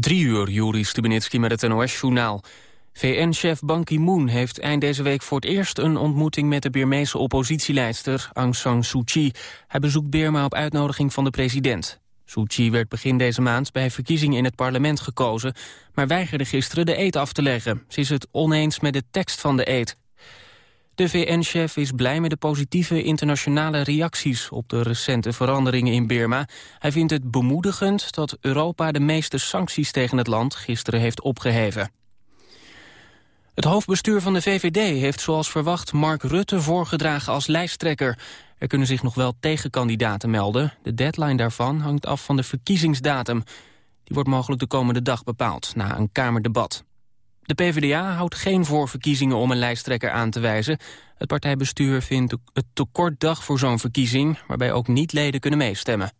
Drie uur, Juri Stubenitski met het NOS-journaal. VN-chef Ban Ki-moon heeft eind deze week voor het eerst een ontmoeting met de Birmeese oppositieleidster Aung San Suu Kyi. Hij bezoekt Birma op uitnodiging van de president. Suu Kyi werd begin deze maand bij verkiezingen in het parlement gekozen, maar weigerde gisteren de eed af te leggen. Ze is het oneens met de tekst van de eed. De VN-chef is blij met de positieve internationale reacties op de recente veranderingen in Birma. Hij vindt het bemoedigend dat Europa de meeste sancties tegen het land gisteren heeft opgeheven. Het hoofdbestuur van de VVD heeft zoals verwacht Mark Rutte voorgedragen als lijsttrekker. Er kunnen zich nog wel tegenkandidaten melden. De deadline daarvan hangt af van de verkiezingsdatum. Die wordt mogelijk de komende dag bepaald, na een Kamerdebat. De PvdA houdt geen voorverkiezingen om een lijsttrekker aan te wijzen. Het partijbestuur vindt het te kort dag voor zo'n verkiezing... waarbij ook niet-leden kunnen meestemmen.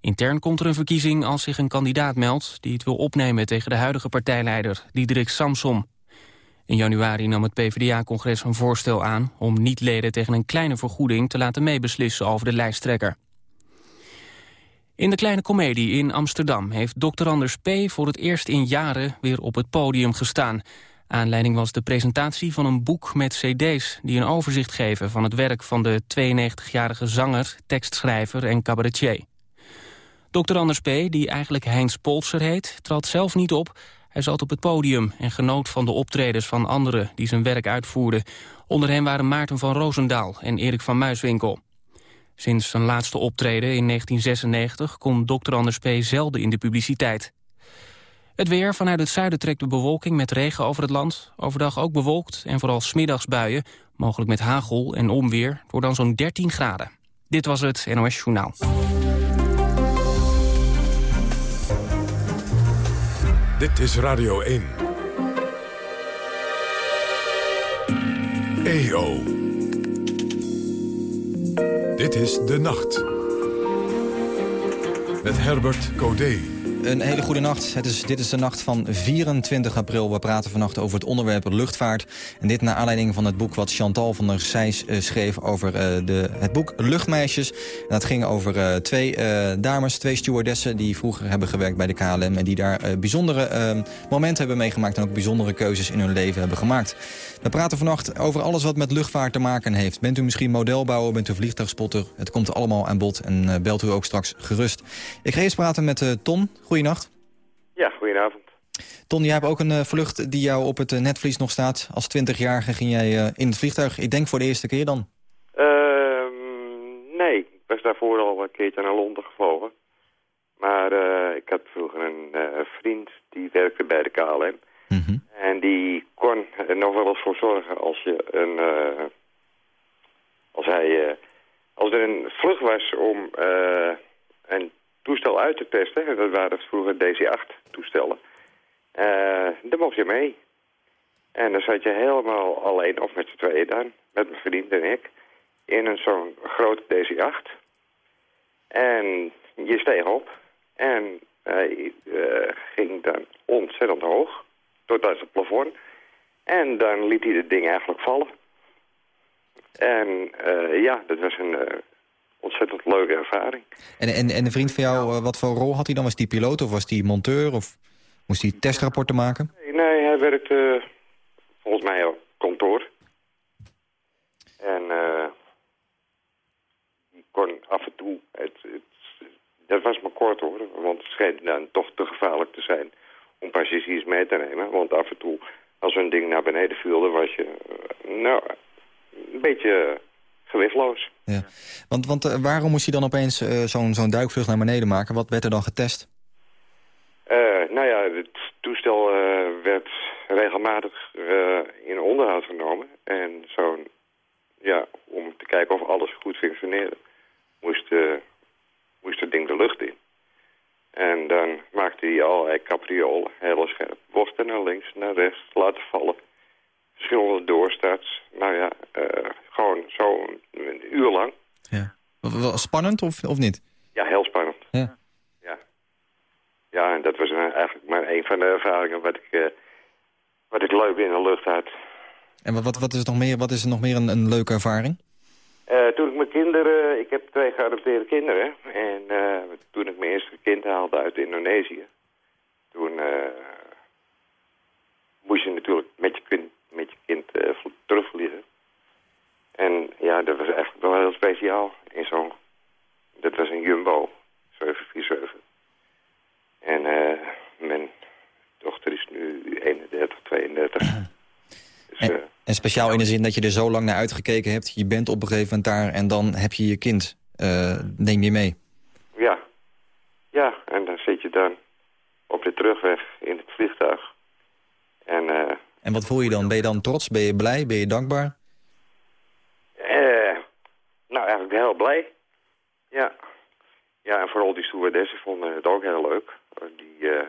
Intern komt er een verkiezing als zich een kandidaat meldt... die het wil opnemen tegen de huidige partijleider, Diederik Samsom. In januari nam het PvdA-congres een voorstel aan... om niet-leden tegen een kleine vergoeding te laten meebeslissen over de lijsttrekker. In de Kleine Comedie in Amsterdam heeft Dr. Anders P. voor het eerst in jaren weer op het podium gestaan. Aanleiding was de presentatie van een boek met cd's... die een overzicht geven van het werk van de 92-jarige zanger, tekstschrijver en cabaretier. Dr. Anders P., die eigenlijk Heinz Polser heet, trad zelf niet op. Hij zat op het podium en genoot van de optredens van anderen die zijn werk uitvoerden. Onder hen waren Maarten van Roosendaal en Erik van Muiswinkel. Sinds zijn laatste optreden in 1996 kon Dr. Anders P. zelden in de publiciteit. Het weer vanuit het zuiden trekt de bewolking met regen over het land. Overdag ook bewolkt en vooral smiddags buien, mogelijk met hagel en onweer. door dan zo'n 13 graden. Dit was het NOS Journaal. Dit is Radio 1. EO. Dit is De Nacht. Met Herbert Codé. Een hele goede nacht. Het is, dit is de nacht van 24 april. We praten vannacht over het onderwerp luchtvaart. En dit naar aanleiding van het boek wat Chantal van der Sijs uh, schreef... over uh, de, het boek Luchtmeisjes. En dat ging over uh, twee dames, twee stewardessen... die vroeger hebben gewerkt bij de KLM... en die daar bijzondere momenten hebben meegemaakt... en ook bijzondere keuzes in hun leven hebben gemaakt. We praten vannacht over alles wat met luchtvaart te maken heeft. Bent u misschien modelbouwer, bent u vliegtuigspotter? Het komt allemaal aan bod en belt u ook straks gerust. Ik ga eerst praten met Ton. Goeienacht. Ja, goedenavond. Ton, jij hebt ook een uh, vlucht die jou op het uh, netvlies nog staat. Als twintigjarige ging jij uh, in het vliegtuig. Ik denk voor de eerste keer dan. Ehm, nee, ik was daarvoor al een keertje naar Londen gevlogen. Maar ik had vroeger een vriend die werkte bij de KLM. Mhm. En die kon er nog wel eens voor zorgen als je een... als hij... als er een vlucht was om een toestel uit te testen. En dat waren vroeger DC-8-toestellen. Uh, daar mocht je mee. En dan zat je helemaal alleen, of met z'n tweeën dan, met mijn vriend en ik, in een zo'n grote DC-8. En je steeg op en hij uh, ging dan ontzettend hoog, tot uit het plafond. En dan liet hij het ding eigenlijk vallen. En uh, ja, dat was een ontzettend leuke ervaring. En, en, en een vriend van jou, eh, wat voor rol had hij dan? Was hij piloot of was hij monteur? Of moest hij testrapporten maken? Nee, hij werkte volgens mij op kantoor. En uh, kon af en toe... Het, het, dat was maar kort hoor, want het schijnt dan toch te gevaarlijk te zijn om passagiers mee te nemen. Want af en toe, als een ding naar beneden viel, dan was je nou, een beetje gewichtloos. Ja. Want, want uh, waarom moest hij dan opeens uh, zo'n zo'n duikvlucht naar beneden maken? Wat werd er dan getest? Uh, nou ja, het toestel werd regelmatig in onderhoud genomen. En zo'n, ja, om te kijken of alles goed functioneerde, moest, moest het ding de lucht in. En dan maakte hij allerlei capriolen, heel scherp. Bochten naar links, naar rechts, laten vallen verschillende doorstarts. Nou ja, uh, gewoon zo een uur lang. Ja. Spannend of, of niet? Ja, heel spannend. Ja. Ja, ja en dat was eigenlijk maar een van de ervaringen wat ik, uh, wat ik leuk in de lucht had. En wat, wat, is, nog meer, wat is er nog meer een, een leuke ervaring? Uh, toen ik mijn kinderen... Ik heb twee geadopteerde kinderen. En toen ik mijn eerste kind haalde uit Indonesië... toen toen moest je natuurlijk met je kind, met je kind terugvliegen. En ja, dat was eigenlijk wel heel speciaal. In zo'n, dat was een Jumbo 747. En mijn dochter is nu 31, 32. Dus, en, en, speciaal in de zin dat je er zo lang naar uitgekeken hebt. Je bent op een gegeven moment daar en dan heb je je kind. neem je mee. Ja. Ja, en dan zit je dan op de terugweg in het vliegtuig. En, uh, en wat voel je dan? Ben je dan trots? Ben je blij? Ben je dankbaar? Uh, nou, eigenlijk heel blij. Ja. Ja, en vooral die stewardessen vonden het ook heel leuk. Die uh,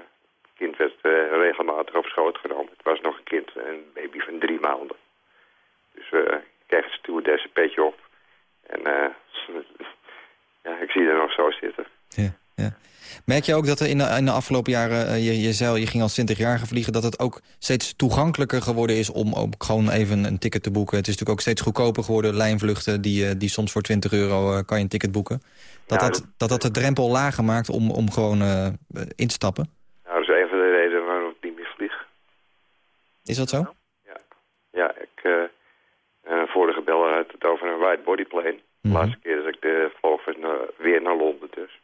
kind werd regelmatig op schoot genomen. Het was nog een kind, een baby van drie maanden. Dus uh, ik kreeg het stewardessen petje op. En ja, ik zie er nog zo zitten. Ja, ja. Merk je ook dat er in de, in de afgelopen jaren, uh, je, je zei je ging als 20 jaar vliegen... dat het ook steeds toegankelijker geworden is om ook gewoon even een ticket te boeken? Het is natuurlijk ook steeds goedkoper geworden, lijnvluchten... die, uh, die soms voor 20 euro uh, kan je een ticket boeken. Dat, dat, dat, dat de drempel lager maakt om, om gewoon in te stappen? Nou, dat is een van de redenen waarom ik niet meer vlieg. Is dat zo? Ja, ja ik... vorige beller had het over een wide body plane. De mhm. laatste keer dat ik de vloog was weer naar Londen dus.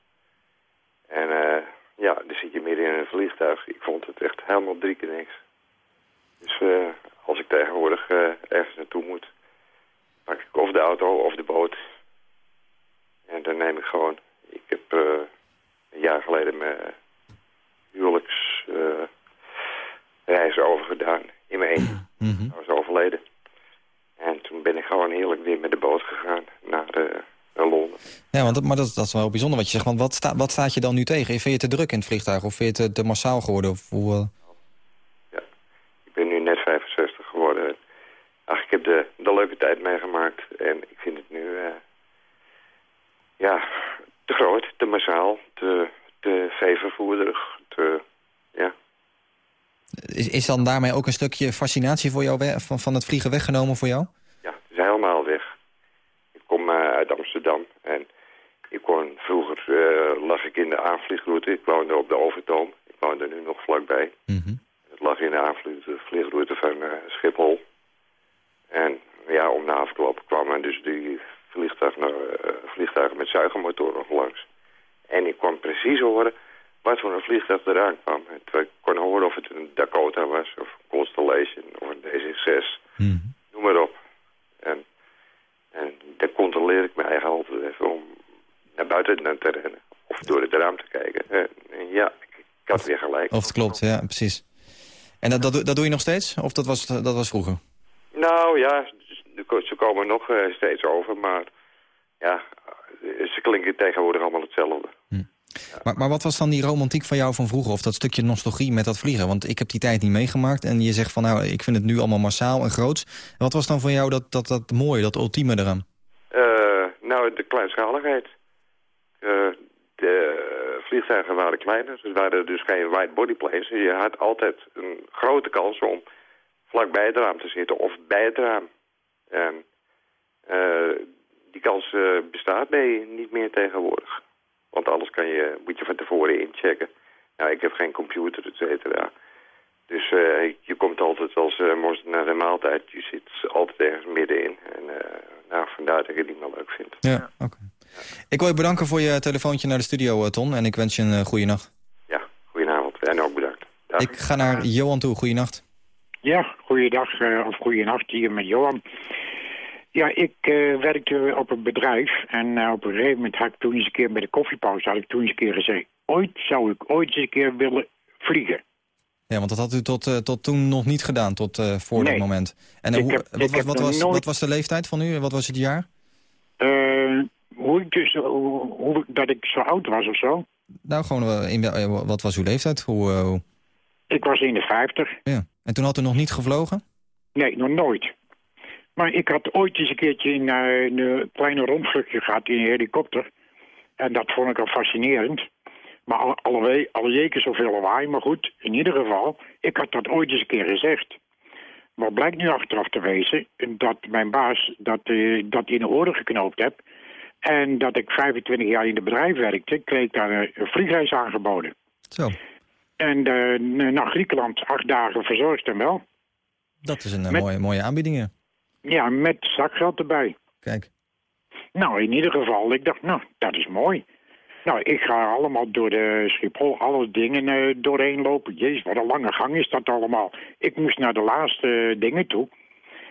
En uh, ja, dan zit je midden in een vliegtuig. Ik vond het echt helemaal drie keer niks. Dus uh, als ik tegenwoordig uh, ergens naartoe moet, pak ik of de auto of de boot. En dan neem ik gewoon... Ik heb een jaar geleden mijn huwelijksreis overgedaan in mijn eentje. Mm -hmm. was overleden. En toen ben ik gewoon heerlijk weer met de boot gegaan naar, de, naar Londen. Ja, want, maar dat, dat is wel bijzonder wat je zegt. Want wat, sta, wat staat je dan nu tegen? Vind je het te druk in het vliegtuig of vind je het te, massaal geworden? Of hoe, uh... Ja, ik ben nu net 65 geworden. Ach, ik heb de, de leuke tijd meegemaakt. En ik vind het nu... Uh, ja, te groot, te massaal, te, te veevervoerderig, te... Ja. Is, is dan daarmee ook een stukje fascinatie voor jou van, van het vliegen weggenomen voor jou? Ja, het is helemaal weg. Ik kom uh, uit Amsterdam en ik kon, vroeger uh, lag ik in de aanvliegroute. Ik woonde op de Overtoom. Ik woonde nu nog vlakbij. Mm Het lag in de aanvliegroute van uh, Schiphol. En ja, om na afgelopen kwamen dus die vliegtuigen, uh, vliegtuigen met zuigermotoren langs. En ik kon precies horen wat voor een vliegtuig eraan kwam. Ik kon horen of het een Dakota was, of Constellation, of een DC-6. Mm Noem maar op. En, en dan controleer ik me eigen altijd even om naar buiten te rennen. Of door het raam te kijken. En, ja, ik, had weer gelijk. Of het klopt, ja, precies. En dat, dat, dat doe je nog steeds? Of dat was, dat was vroeger? Nou ja, ze komen nog uh, steeds over, maar ja, ze klinken tegenwoordig allemaal hetzelfde. Maar, maar wat was dan die romantiek van jou van vroeger? Of dat stukje nostalgie met dat vliegen? Want ik heb die tijd niet meegemaakt. En je zegt van nou, ik vind het nu allemaal massaal en groots. Wat was dan voor jou dat, dat, dat mooie, dat ultieme eraan? Uh, nou, de kleinschaligheid. Uh, de vliegtuigen waren kleiner. Er waren dus geen wide body planes. Je had altijd een grote kans om vlak bij het raam te zitten of bij het raam. En uh, die kans bestaat bij niet meer tegenwoordig. Want alles kan je, moet je van tevoren inchecken. Nou, ik heb geen computer, et cetera. Dus uh, je komt altijd als uh, naar de maaltijd. Je zit altijd ergens middenin. En uh, nou, vandaar dat ik het niet meer leuk vind. Ja, oké. Ja. Ik wil je bedanken voor je telefoontje naar de studio, Ton. En ik wens je een goede nacht. Ja, goedenavond. En ook bedankt. Dag. Ik ga naar Johan toe. Goeienacht. Ja, goeiedag of goeienacht hier met Johan. Ja, ik uh, werkte op een bedrijf en uh, op een gegeven moment had ik toen eens een keer bij de koffiepauze had ik toen eens een keer gezegd, ooit zou ik ooit eens een keer willen vliegen. Ja, want dat had u tot, uh, tot toen nog niet gedaan, tot voor nee. dat moment. En hoe, heb, wat, was, wat, was, nooit... wat was de leeftijd van u? Wat was het jaar? hoe ik dus, hoe, hoe, dat ik zo oud was of zo. Nou, gewoon, in, wat was uw leeftijd? Hoe, hoe... Ik was in de 50. Ja. En toen had u nog niet gevlogen? Nee, nog nooit. Maar ik had ooit eens een keertje in, uh, een kleine rondvluchtje gehad in een helikopter. En dat vond ik al fascinerend. Maar alle, alle, alle jeken zoveel lawaai. Maar goed, in ieder geval, ik had dat ooit eens een keer gezegd. Maar blijkt nu achteraf te wezen dat mijn baas dat, uh, dat in de oren geknoopt heb. En dat ik 25 jaar in het bedrijf werkte, kreeg ik daar een, vliegreis aangeboden. Zo. En eh, naar Griekenland acht dagen verzorgd en wel. Dat is een eh, Met- mooie, mooie aanbiedingen. Ja, met zakgeld erbij. Kijk. Nou, in ieder geval, ik dacht, nou, dat is mooi. Nou, ik ga allemaal door de Schiphol, alle dingen eh, doorheen lopen. Jezus, wat een lange gang is dat allemaal. Ik moest naar de laatste eh, dingen toe.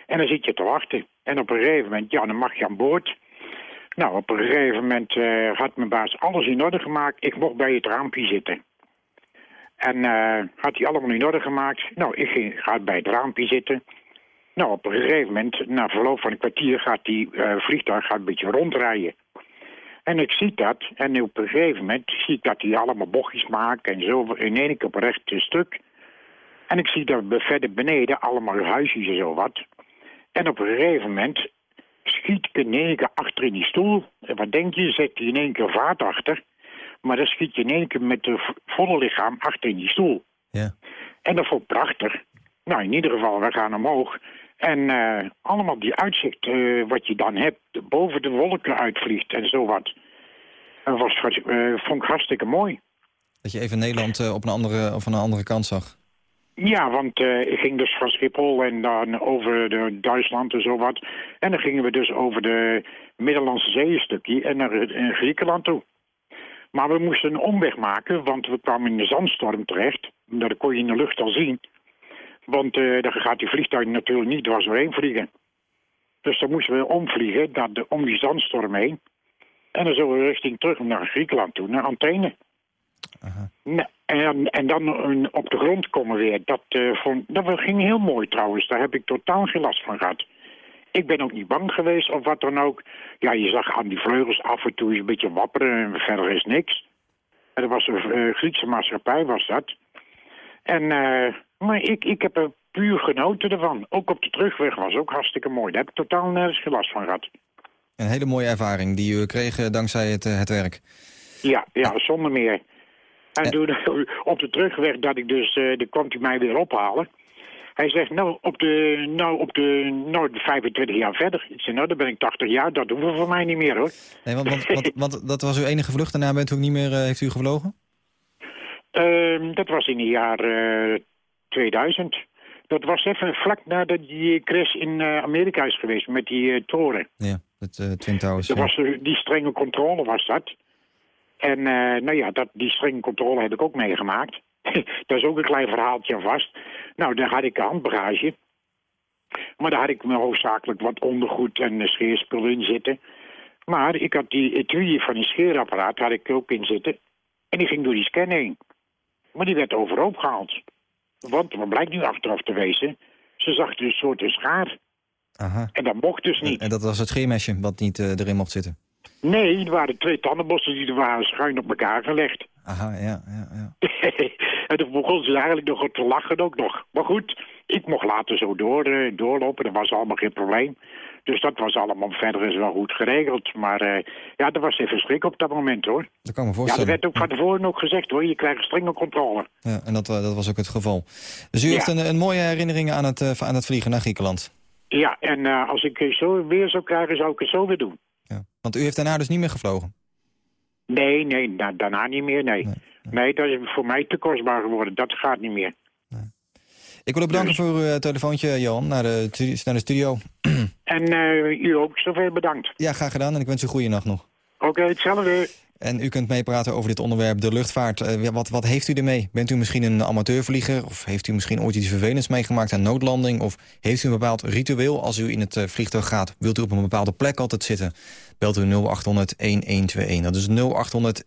En dan zit je te wachten. En op een gegeven moment, ja, dan mag je aan boord. Nou, op een gegeven moment eh, had mijn baas alles in orde gemaakt. Ik mocht bij het raampje zitten. En had hij allemaal in orde gemaakt. Nou, ik ging, ga bij het raampje zitten. Nou, op een gegeven moment, na verloop van een kwartier, gaat die eh, vliegtuig gaat een beetje rondrijden. En ik zie dat, en op een gegeven moment zie ik dat hij allemaal bochtjes maakt en zo in één keer op een recht stuk. En ik zie dat verder beneden allemaal huisjes en zo wat. En op een gegeven moment schiet ik in één keer achter in die stoel. En wat denk je, zet hij in één keer vaart achter. Maar dan schiet je in één keer met het volle lichaam achter in die stoel. Ja. En dat vond ik prachtig. Nou, in ieder geval, we gaan omhoog. En eh, allemaal die uitzicht eh, wat je dan hebt, boven de wolken uitvliegt en zo wat. Dat was, eh, vond ik hartstikke mooi. Dat je even Nederland op een andere, of aan een andere kant zag. Ja, want ik ging dus van Schiphol en dan over de Duitsland en zo wat. En dan gingen we dus over de Middellandse Zee een stukje en naar Griekenland toe. Maar we moesten een omweg maken, want we kwamen in de zandstorm terecht. Dat kon je in de lucht al zien. Want eh dan gaat die vliegtuig natuurlijk niet dwars doorheen vliegen. Dus dan moesten we omvliegen, naar de, om die zandstorm heen. En dan zo richting terug naar Griekenland toe, naar. Nee, en, en dan op de grond komen weer. Dat, eh, vond, dat ging heel mooi trouwens. Daar heb ik totaal geen last van gehad. Ik ben ook niet bang geweest of wat dan ook. Ja, je zag aan die vleugels af en toe een beetje wapperen en verder is niks. En dat was een eh, Griekse maatschappij, was dat. En, eh, maar ik, ik heb er puur genoten ervan. Ook op de terugweg was ook hartstikke mooi. Daar heb ik totaal nergens geen last van gehad. Een hele mooie ervaring die u kreeg eh, dankzij het, eh, het werk. Ja, ja, zonder meer. En toen op de terugweg dat ik dus, dan kwam hij mij weer ophalen. Hij zegt, nou, op de, nou, op de, nou, de 25 jaar verder. Ik nou, dan ben ik 80 jaar, dat doen we voor mij niet meer, hoor. Nee, want, want, want, want dat was uw enige vlucht. Daarna bent u ook niet meer, heeft u gevlogen? Ehm, dat was in het jaar eh 2000. Dat was even vlak nadat die crash in eh, Amerika is geweest met die eh, toren. Ja, het eh, Twin Towers. Dat ja. was, die strenge controle was dat. En nou ja, dat, die strenge controle heb ik ook meegemaakt. Daar is ook een klein verhaaltje aan vast. Nou, daar had ik handbagage. Maar daar had ik me hoofdzakelijk wat ondergoed en eh, scheerspul in zitten. Maar ik had die etui van die scheerapparaat had ik ook in zitten. En die ging door die scan heen. Maar die werd overhoop gehaald. Want, wat blijkt nu achteraf te wezen... ze zag dus een soort schaar. Aha. En dat mocht dus niet. En dat was het scheermesje wat niet eh, erin mocht zitten. Nee, er waren twee tandenbossen die er waren schuin op elkaar gelegd. Aha, ja, ja, ja. en toen begon ze eigenlijk nog te lachen ook nog. Maar goed, ik mocht later zo door, eh, doorlopen. Dat was allemaal geen probleem. Dus dat was allemaal verder is wel goed geregeld. Maar eh, ja, dat was even schrik op dat moment hoor. Dat kan me Ja, er voorstellen. werd ook van tevoren ook gezegd hoor. Je krijgt strenge controle. Ja, en dat, eh, dat was ook het geval. Dus u Ja. heeft een, een mooie herinnering aan het, eh, aan het vliegen naar Griekenland. Ja, en als ik het zo weer zou krijgen, zou ik het zo weer doen. Ja. Want u heeft daarna dus niet meer gevlogen. Nee, nee, da- daarna niet meer, nee. Nee, Nee, dat is voor mij te kostbaar geworden. Dat gaat niet meer. Ik wil u bedanken voor uw eh, telefoontje, Johan, naar de, naar de studio. En eh, u ook zoveel bedankt. Ja, graag gedaan en ik wens u een goede nacht nog. Oké, hetzelfde. En u kunt meepraten over dit onderwerp, de luchtvaart. Eh, wat, wat heeft u ermee? Bent u misschien een amateurvlieger? Of heeft u misschien ooit iets vervelends meegemaakt aan noodlanding? Of heeft u een bepaald ritueel als u in het vliegtuig gaat? Wilt u op een bepaalde plek altijd zitten? Belt u 0800 1121. Dat is 0800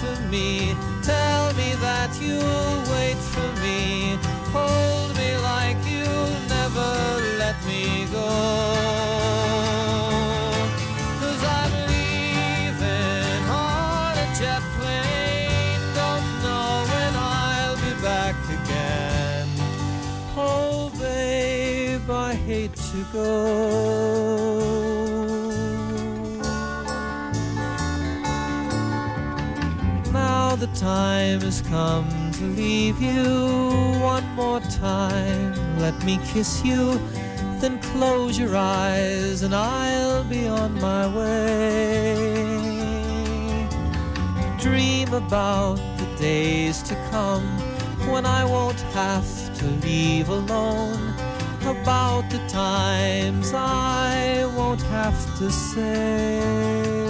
For me. Tell me that you'll wait for me. Hold me like you'll never let me go. Cause I'm leaving time has come to leave you one more time. Let me kiss you, then close your eyes, and I'll be on my way. Dream about the days to come when I won't have to leave alone. About the times I won't have to say.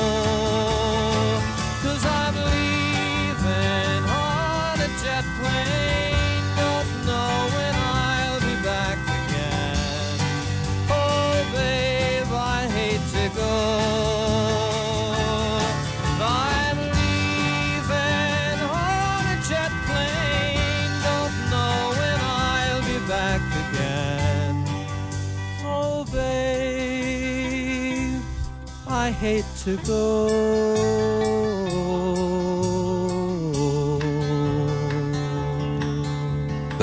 Hate to go.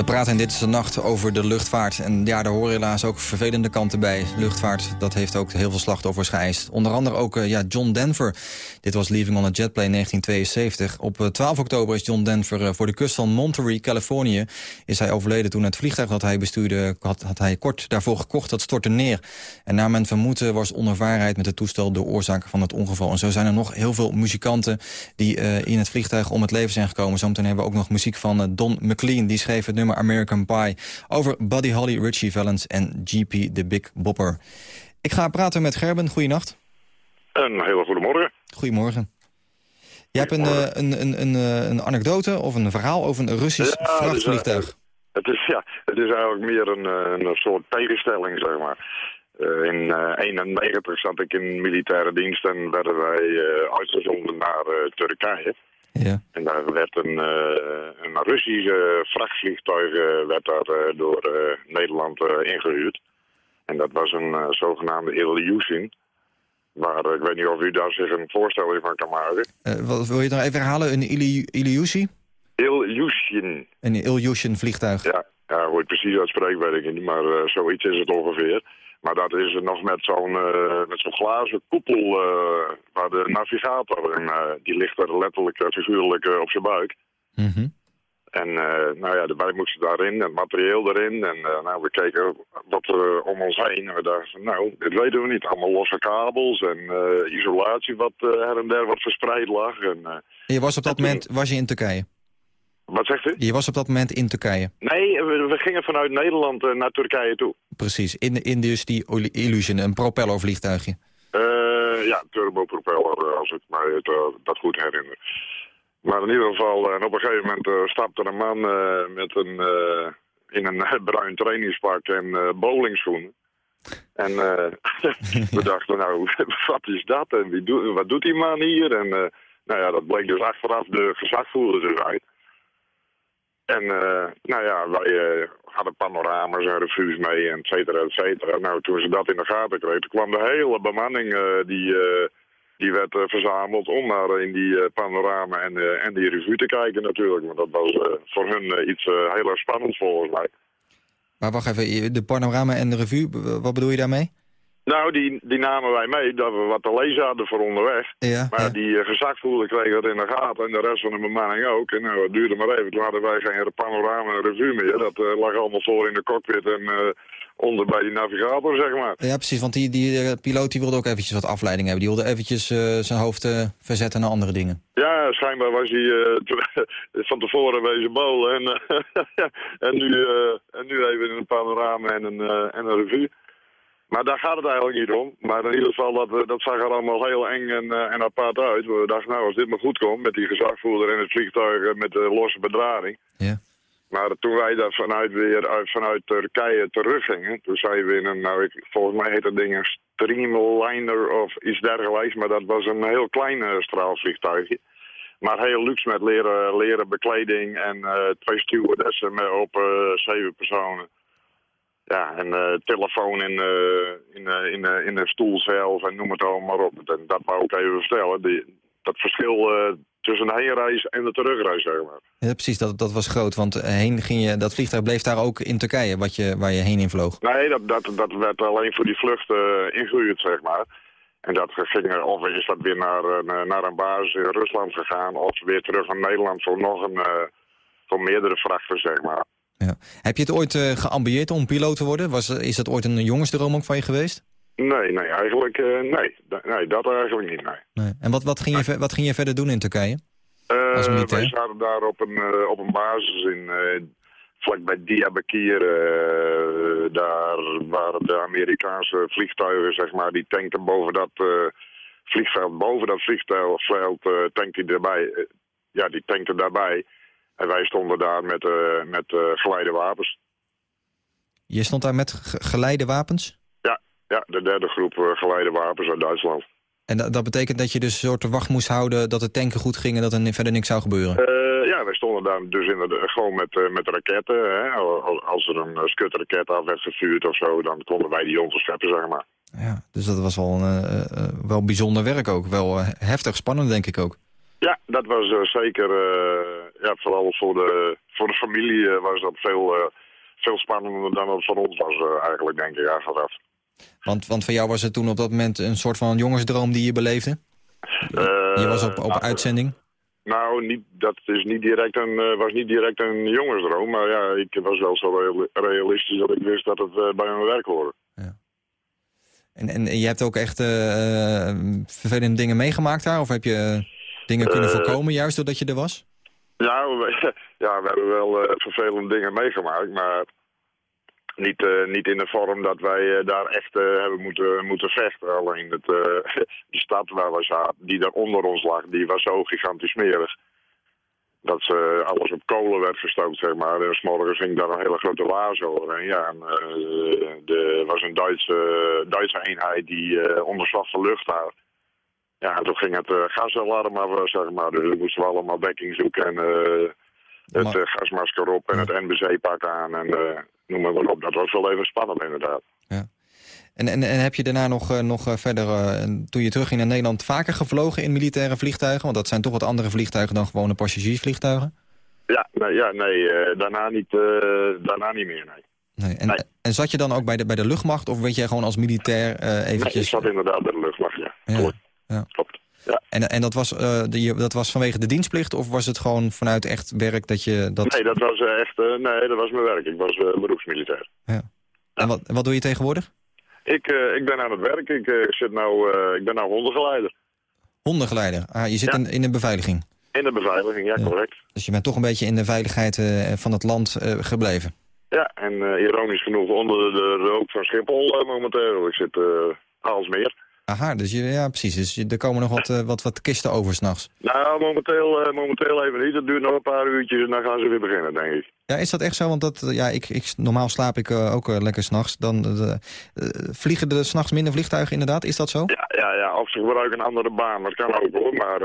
Praten in Dit is de Nacht over de luchtvaart. En ja, daar horen helaas ook vervelende kanten bij. Luchtvaart, dat heeft ook heel veel slachtoffers geëist. Onder andere ook eh, ja, John Denver. Dit was Leaving on a Jet Plane 1972. Op eh, 12 oktober is John Denver eh, voor de kust van Monterey, Californië... is hij overleden toen het vliegtuig dat hij bestuurde... had, had hij kort daarvoor gekocht, dat stortte neer. En naar men vermoeden was onervarenheid met het toestel... de oorzaak van het ongeval. En zo zijn er nog heel veel muzikanten... die eh, in het vliegtuig om het leven zijn gekomen. Zometeen hebben we ook nog muziek van eh, Don McLean. Die schreef het nummer American Pie... over Buddy Holly, Richie Valens en GP the Big Bopper. Ik ga praten met Gerben. Goeienacht. Een hele goede morgen. Goedemorgen. Je hebt een, eh, een, een, een, eh, een anekdote of een verhaal over een Russisch Ja, dus, eh, vrachtvliegtuig. Het is, ja, het is eigenlijk meer een, een soort tegenstelling, zeg maar. In eh 91 zat ik in militaire dienst en werden wij uitgezonden naar Turkije. Ja. En daar werd een, eh een Russische vrachtvliegtuig eh, werd daar, eh, door Nederland eh, ingehuurd. En dat was een zogenaamde Ilyushin. Waar, eh, ik weet niet of u daar zich een voorstelling van kan maken. Wat, wil je het nog even herhalen? Een Ilyushin? Ilyushin. Een Ilyushin vliegtuig. Ja, ja, hoe het precies uitspreekt weet ik niet, maar zoiets is het ongeveer. Maar dat is nog met zo'n eh, met zo'n glazen koepel eh, waar de navigator, en eh, die ligt er letterlijk figuurlijk op zijn buik. Mhm. En eh, nou ja, wij moesten daarin, het materieel erin. En nou, we keken wat er om ons heen. En we dachten, nou, dit weten we niet. Allemaal losse kabels en isolatie wat her en der wat verspreid lag. En, Je was op dat toen- moment was je in Turkije? Wat zegt u? Je was op dat moment in Turkije? Nee, we, we gingen vanuit Nederland eh, naar Turkije toe. Precies, in, in dus die Illusion, een propellervliegtuigje. Eh, ja, turbopropeller, eh, als ik mij het, dat goed herinner. Maar in ieder geval, en op een gegeven moment stapte een man met een, in een bruin trainingspak en bowlingschoenen. En we dachten, nou, wat is dat en wie doet, wat doet die man hier? En nou ja, dat bleek dus achteraf de gezagvoerder te zijn. En eh, nou ja, wij eh, hadden panorama's en revues mee, en et cetera, et cetera. Nou, toen ze dat in de gaten kregen, kwam de hele bemanning eh, die, die werd verzameld om naar in die panorama en, en die revue te kijken natuurlijk. Want dat was voor hun iets heel erg spannends volgens mij. Maar wacht even, de panorama en de revue, wat bedoel je daarmee? Nou, die, die namen wij mee, dat we wat te lezen hadden voor onderweg. Ja, Maar ja. die uh, gezagvoerder kreeg dat in de gaten en de rest van de bemanning ook. En nou, het duurde maar even, toen hadden wij geen panorama en revue meer. Dat eh, lag allemaal voor in de cockpit en eh, onder bij die navigator, zeg maar. Ja, precies, want die, die eh, piloot die wilde ook eventjes wat afleiding hebben. Die wilde eventjes eh, zijn hoofd eh, verzetten naar andere dingen. Ja, schijnbaar was hij eh, van tevoren wezen bolen. En, eh, en, nu, eh, en nu even een panorama en een, eh, en een revue. Maar daar gaat het eigenlijk niet om. Maar in ieder geval, dat, eh, dat zag er allemaal heel eng en, eh, en apart uit. We dachten, nou, als dit maar goed komt met die gezagvoerder en het vliegtuig eh, met de losse bedrading. Ja. Maar toen wij daar vanuit weer uit, vanuit Turkije teruggingen, toen zijn we in een, nou, ik, volgens mij heet dat ding een Streamliner of iets dergelijks. Maar dat was een heel klein eh, straalvliegtuigje. Maar heel luxe met leren, leren bekleding en eh, twee stewardessen met op eh, zeven personen. Ja, en eh, telefoon in, eh, in, eh, in, in de stoel zelf en noem het allemaal maar op. En dat wou ik even vertellen. Die, dat verschil tussen de heenreis en de terugreis, zeg maar. Ja, precies, dat, dat was groot. Want heen ging je, dat vliegtuig bleef daar ook in Turkije, wat je, waar je heen in vloog. Nee, dat, dat, dat werd alleen voor die vlucht eh, ingehuurd, zeg maar. En dat ging, of is dat weer naar, een, naar een basis in Rusland gegaan... of weer terug naar Nederland voor nog een... voor meerdere vrachten, zeg maar. Ja. Heb je het ooit eh, geambieerd om piloot te worden? Was, eh, is dat ooit een jongensdroom ook van je geweest? Nee, nee, eigenlijk eh, nee. Da- nee. Dat eigenlijk niet, nee. Nee. En wat, wat, ging je, wat ging je verder doen in Turkije? Als militair? wij zaten daar op een, op een basis in, vlakbij Diyarbakir. daar waren de Amerikaanse vliegtuigen, zeg maar, die tankten boven dat vliegveld. Boven dat vliegveld eh tankte die erbij. ja, die tankte daarbij. En wij stonden daar met, eh met eh, geleide wapens. Je stond daar met ge- geleide wapens? Ja, ja, de derde groep eh, geleide wapens uit Duitsland. En dat, dat betekent dat je dus een soort wacht moest houden dat de tanken goed gingen... dat er verder niks zou gebeuren? Ja, wij stonden daar dus in de, gewoon met, met raketten. Hè. Al- Als er een skutraket af werd gevuurd of zo, dan konden wij die onderscheppen, zeg maar. Ja, dus dat was wel, een, wel bijzonder werk ook. Wel heftig, spannend denk ik ook. Dat was eh, zeker, eh, ja, vooral voor de, voor de familie eh, was dat veel, veel spannender dan het voor ons was eigenlijk, denk ik, achteraf. Want, want voor jou was het toen op dat moment een soort van jongensdroom die je beleefde? Je was op, op nou, uitzending? Nou, niet, dat is niet direct een, was niet direct een jongensdroom, maar ja, ik was wel zo reali- realistisch dat ik wist dat het bij mijn werk hoorde. En, en je hebt ook echt vervelende dingen meegemaakt daar? Of heb je dingen kunnen Eh, voorkomen juist doordat je er was? Ja, we, ja, we hebben wel eh, vervelende dingen meegemaakt, maar niet, eh, niet in de vorm dat wij daar echt hebben moeten, moeten vechten. Alleen het, die stad waar we zaten, die daar onder ons lag, die was zo gigantisch smerig. Dat ze alles op kolen werd gestookt, zeg maar. En 's morgens ging daar een hele grote laars over. En ja, en, er was een Duitse, Duitse eenheid die eh onderslag van lucht had. Ja, en toen ging het eh, gasalarm af, zeg maar. Dus dan moesten we allemaal dekking zoeken en eh, het Maar- eh, gasmasker op en het NBC-pak aan en eh, noem maar op. Dat was wel even spannend inderdaad. En, en, en heb je daarna nog, eh, nog eh, verder, eh, toen je terugging naar Nederland... vaker gevlogen in militaire vliegtuigen? Want dat zijn toch wat andere vliegtuigen dan gewone passagiersvliegtuigen? Ja, nee, ja, nee eh, daarna, niet, eh, daarna niet meer, nee. Nee. En, Nee. en zat je dan ook bij de, bij de luchtmacht? Of weet jij gewoon als militair eh nee. Ik eventjes... zat inderdaad bij de luchtmacht, ja. Ja. Ja. Klopt. Ja. En, en dat, was, eh, de, dat was vanwege de dienstplicht? Of was het gewoon vanuit echt werk dat je... Dat... Nee, dat was eh, echt, eh, nee, dat was mijn werk. Ik was beroepsmilitair. En wat, wat doe je tegenwoordig? Ik, ik ben aan het werk. Ik, zit nou, ik ben nou hondengeleider. Hondengeleider. Ah, je zit Ja. in, in de beveiliging. In de beveiliging, ja, Ja. correct. Dus je bent toch een beetje in de veiligheid van het land gebleven. Ja, en ironisch genoeg onder de rook van Schiphol momenteel. Ik zit uh, Aalsmeer. Aha, dus je, ja, precies. Dus je, er komen nog wat, eh, wat, wat kisten over s'nachts. Nou, momenteel, eh, momenteel even niet. Het duurt nog een paar uurtjes en dan gaan ze weer beginnen, denk ik. Ja, is dat echt zo? Want dat, eh, ja, ik, ik, normaal slaap ik ook lekker s'nachts. Dan vliegen er s'nachts minder vliegtuigen inderdaad? Is dat zo? Ja, ja, ja, of ze gebruiken een andere baan. Dat kan ook hoor, maar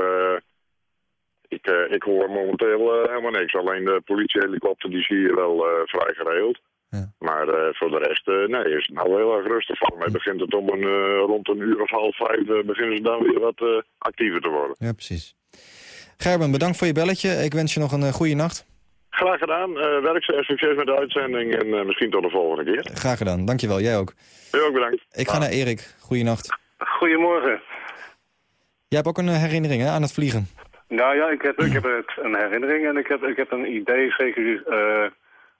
ik, ik hoor momenteel helemaal niks. Alleen de politiehelikopter die zie je wel vrij geregeld. Ja. Maar eh, voor de rest, eh, nee, is het nou heel erg rustig. Volgens mij begint het om een, eh, rond een uur of half vijf beginnen ze dan weer wat eh, actiever te worden. Ja, precies. Gerben, bedankt voor je belletje. Ik wens je nog een goede nacht. Graag gedaan. Uh, werk succes met de uitzending en misschien tot de volgende keer. Graag gedaan. Dankjewel. Jij ook. Jij ook bedankt. Ik ga naar Erik. Goeienacht. Goedemorgen. Jij hebt ook een herinnering hè, aan het vliegen? Nou ja, ik heb, ik heb een herinnering en ik heb, ik heb een idee, zeker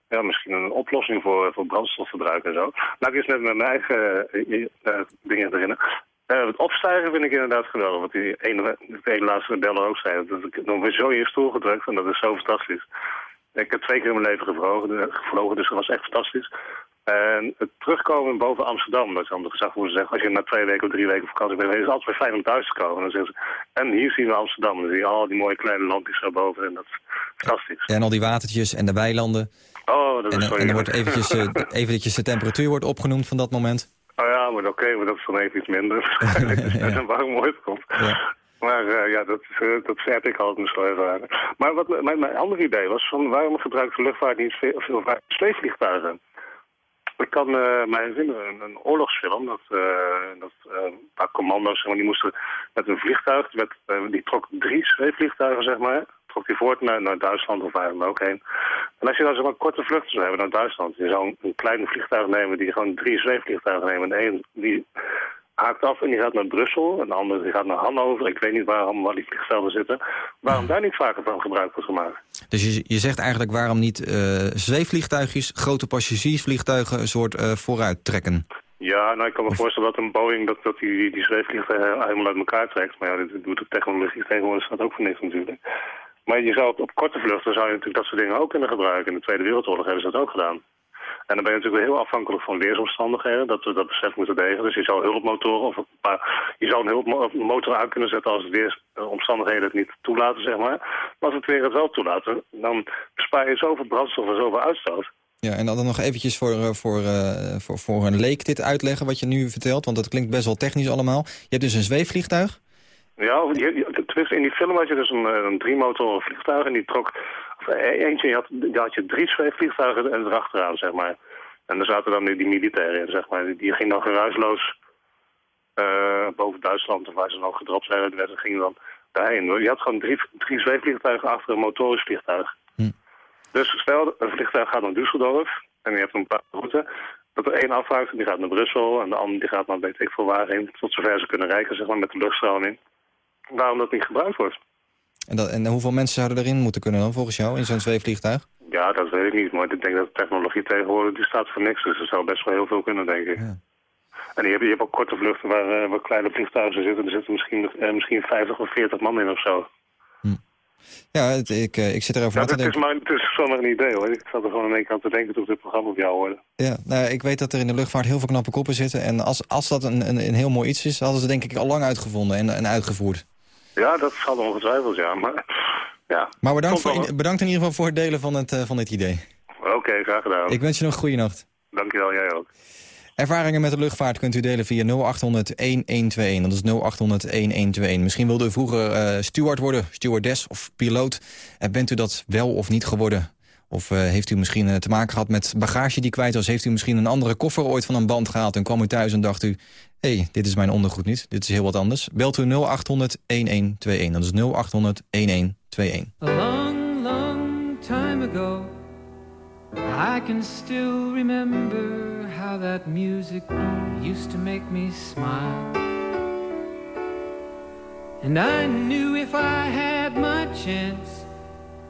ja, misschien een oplossing voor, voor brandstofverbruik en zo. Laat ik eens met mijn eigen uh, dingen beginnen. Uh, het opstijgen vind ik inderdaad geweldig. Wat die ene, de laatste beller ook zei. Dat ik nog weer zo in je stoel gedrukt en dat is zo fantastisch. Ik heb twee keer in mijn leven gevlogen, gevlogen dus dat was echt fantastisch. En het terugkomen boven Amsterdam, dat is dan gezegd zeggen, als je na twee weken of drie weken vakantie bent, is het altijd weer fijn om thuis te komen. En, ze, en hier zien we Amsterdam, dan zie je al die mooie kleine lampjes zo boven en dat is fantastisch. En al die watertjes en de weilanden. Oh, dat is en, en er wordt eventjes, uh, eventjes de temperatuur wordt opgenoemd van dat moment. Oh ja, maar oké, maar dat is dan even iets minder waarschijnlijk. ja. En waarom ooit komt. Ja. Maar uh, ja, dat, uh, dat heb ik altijd zo ervaren. Maar wat mijn, mijn andere idee was, van waarom gebruikt de luchtvaart niet veel, veel zweefvliegtuigen? Ik kan uh, mij herinneren, een, een oorlogsfilm, dat, dat een paar commando's, zeg maar, die moesten met een vliegtuig, met, die trok drie zweefvliegtuigen, zeg maar, trok hij voort naar, naar Duitsland of waar dan ook heen. En als je dan zo'n korte vluchten zou hebben naar Duitsland, je zou een, kleine vliegtuig nemen die gewoon drie zweefvliegtuigen nemen. En een die haakt af en die gaat naar Brussel. En de andere die gaat naar Hannover. Ik weet niet waarom waar die vliegvelden zitten. Waarom daar niet vaker van gebruik wordt gemaakt? Dus je, je zegt eigenlijk waarom niet uh, zweefvliegtuigjes, grote passagiersvliegtuigen een soort uh, vooruit trekken? Ja, nou ik kan me voorstellen dat een Boeing dat, dat die, die zweefvliegtuigen helemaal uit elkaar trekt. Maar ja, dit doet de technologie tegenwoordig staat ook voor niks natuurlijk. Maar je zou op, korte vluchten zou je natuurlijk dat soort dingen ook kunnen gebruiken. In de Tweede Wereldoorlog hebben ze dat ook gedaan. En dan ben je natuurlijk heel afhankelijk van weersomstandigheden. Dat we dat besef moeten degen. Dus je zou hulpmotoren of maar je zou een hulpmotor aan kunnen zetten als de weersomstandigheden het niet toelaten, zeg maar. Maar als het weer het wel toelaten, dan bespaar je zoveel brandstof en zoveel uitstoot. Ja, en dan nog eventjes voor, eh, voor, uh, voor, voor een leek dit uitleggen wat je nu vertelt. Want dat klinkt best wel technisch allemaal. Je hebt dus een zweefvliegtuig. Ja, in die film had je dus een, een driemotor vliegtuig en die trok... Of, eh, eentje, had, had je drie vliegtuigen erachteraan, zeg maar. En daar zaten dan die, die militairen in, zeg maar. Die, die gingen dan geruisloos uh, boven Duitsland, of waar ze dan gedropt zijn, en gingen dan daarheen. Je had gewoon drie, drie zweefvliegtuigen achter een motorisch vliegtuig. Hm. Dus stel, een vliegtuig gaat naar Düsseldorf en je hebt een paar route. Dat er één en die gaat naar Brussel en de andere die gaat naar weet ik veel waarheen. Tot zover ze kunnen rijken, zeg maar, met de luchtstraling waarom dat niet gebruikt wordt. En, dat, en hoeveel mensen zouden erin moeten kunnen dan, volgens jou, in zo'n zweefvliegtuig? Ja, dat weet ik niet, maar ik denk dat de technologie tegenwoordig die staat voor niks. Dus er zou best wel heel veel kunnen, denk ik. Ja. En je hebt, je hebt ook korte vluchten waar, uh, waar kleine vliegtuigen zitten. Er zitten misschien, uh, misschien 50 of 40 man in of zo. Hm. Ja, het, ik, uh, ik zit erover ja, te denken. Het is, maar, het is zomaar een idee hoor. Ik zat er gewoon in één keer aan te denken toen dit programma op jou hoorde. Ja, nou, ik weet dat er in de luchtvaart heel veel knappe koppen zitten. En als, als dat een, een, een heel mooi iets is, hadden ze denk ik al lang uitgevonden en, en uitgevoerd. Ja, dat zal ongetwijfeld, ja. Maar, ja. maar bedankt, voor, bedankt in ieder geval voor het delen van, het, uh, van dit idee. Oké, graag gedaan. Ik wens je nog een goede nacht. Dankjewel, jij ook. Ervaringen met de luchtvaart kunt u delen via 0800-1121. Dat is 0800-1121. Misschien wilde u vroeger uh, steward worden, stewardess of piloot. En bent u dat wel of niet geworden? Of uh, heeft u misschien uh, te maken gehad met bagage die kwijt was? Heeft u misschien een andere koffer ooit van een band gehaald... en kwam u thuis en dacht u, hé, hey, dit is mijn ondergoed niet. Dit is heel wat anders. Belt u 0800-1121. Dat is 0800-1121. A long, long time ago I can still remember how that music used to make me smile And I knew if I had my chance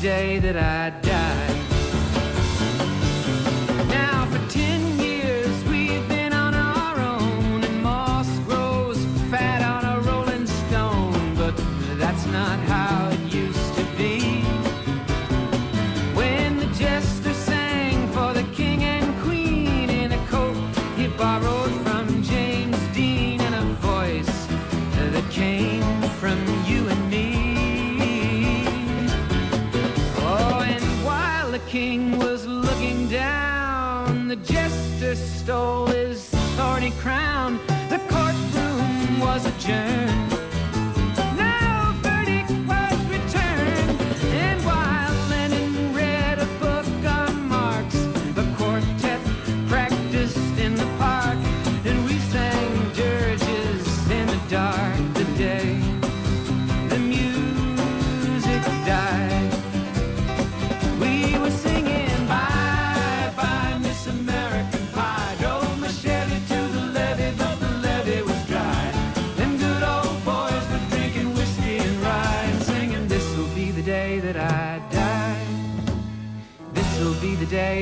day that I stole his thorny crown.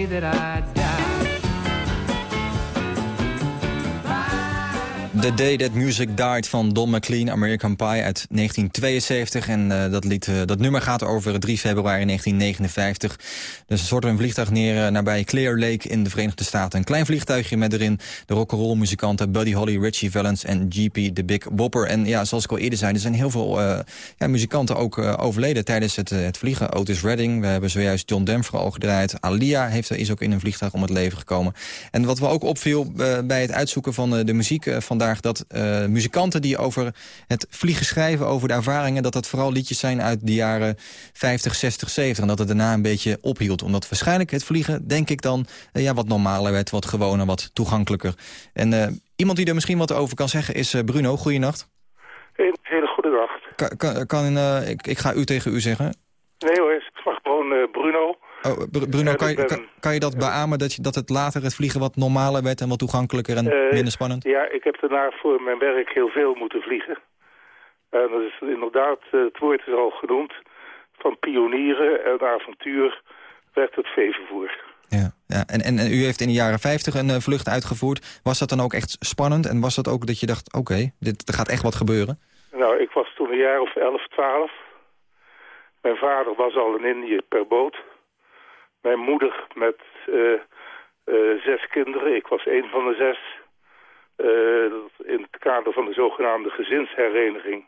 That I The Day That Music Died van Don McLean, American Pie uit 1972. En uh, dat, lied, uh, dat nummer gaat over 3 februari 1959. Dus een soort een vliegtuig neer uh, nabij Clear Lake in de Verenigde Staten. Een klein vliegtuigje met erin de rock'n'roll muzikanten Buddy Holly, Richie Valens en GP The Big Bopper. En ja, zoals ik al eerder zei, er zijn heel veel ja, muzikanten ook overleden tijdens het, het vliegen. Otis Redding, we hebben zojuist John Denver al gedraaid. Alia heeft, is ook in een vliegtuig om het leven gekomen. En wat me ook opviel bij het uitzoeken van de muziek vandaag dat uh, muzikanten die over het vliegen schrijven, over de ervaringen... dat dat vooral liedjes zijn uit de jaren 50, 60, 70. En dat het daarna een beetje ophield. Omdat waarschijnlijk het vliegen, denk ik dan, uh, ja, wat normaler werd, wat gewoner, wat toegankelijker. En uh, iemand die er misschien wat over kan zeggen is Bruno. Goeienacht. Een hele goede dag. Kan, kan, kan ik, ik ga u tegen u zeggen. Nee hoor, ik mag gewoon Bruno... Oh, Bruno, kan je, kan, kan je dat beamen dat, je, dat het later het vliegen wat normaler werd en wat toegankelijker en uh, minder spannend? Ja, ik heb daarna voor mijn werk heel veel moeten vliegen. En dat is inderdaad, het woord is al genoemd, van pionieren en avontuur werd het veevervoer. Ja, ja. En, en, en u heeft in de jaren 50 een uh, vlucht uitgevoerd. Was dat dan ook echt spannend? En was dat ook dat je dacht, oké, okay, er gaat echt wat gebeuren? Nou, ik was toen een jaar of 11, 12. Mijn vader was al in Indië per boot. Mijn moeder met uh, uh, zes kinderen, ik was een van de zes... Uh, in het kader van de zogenaamde gezinshereniging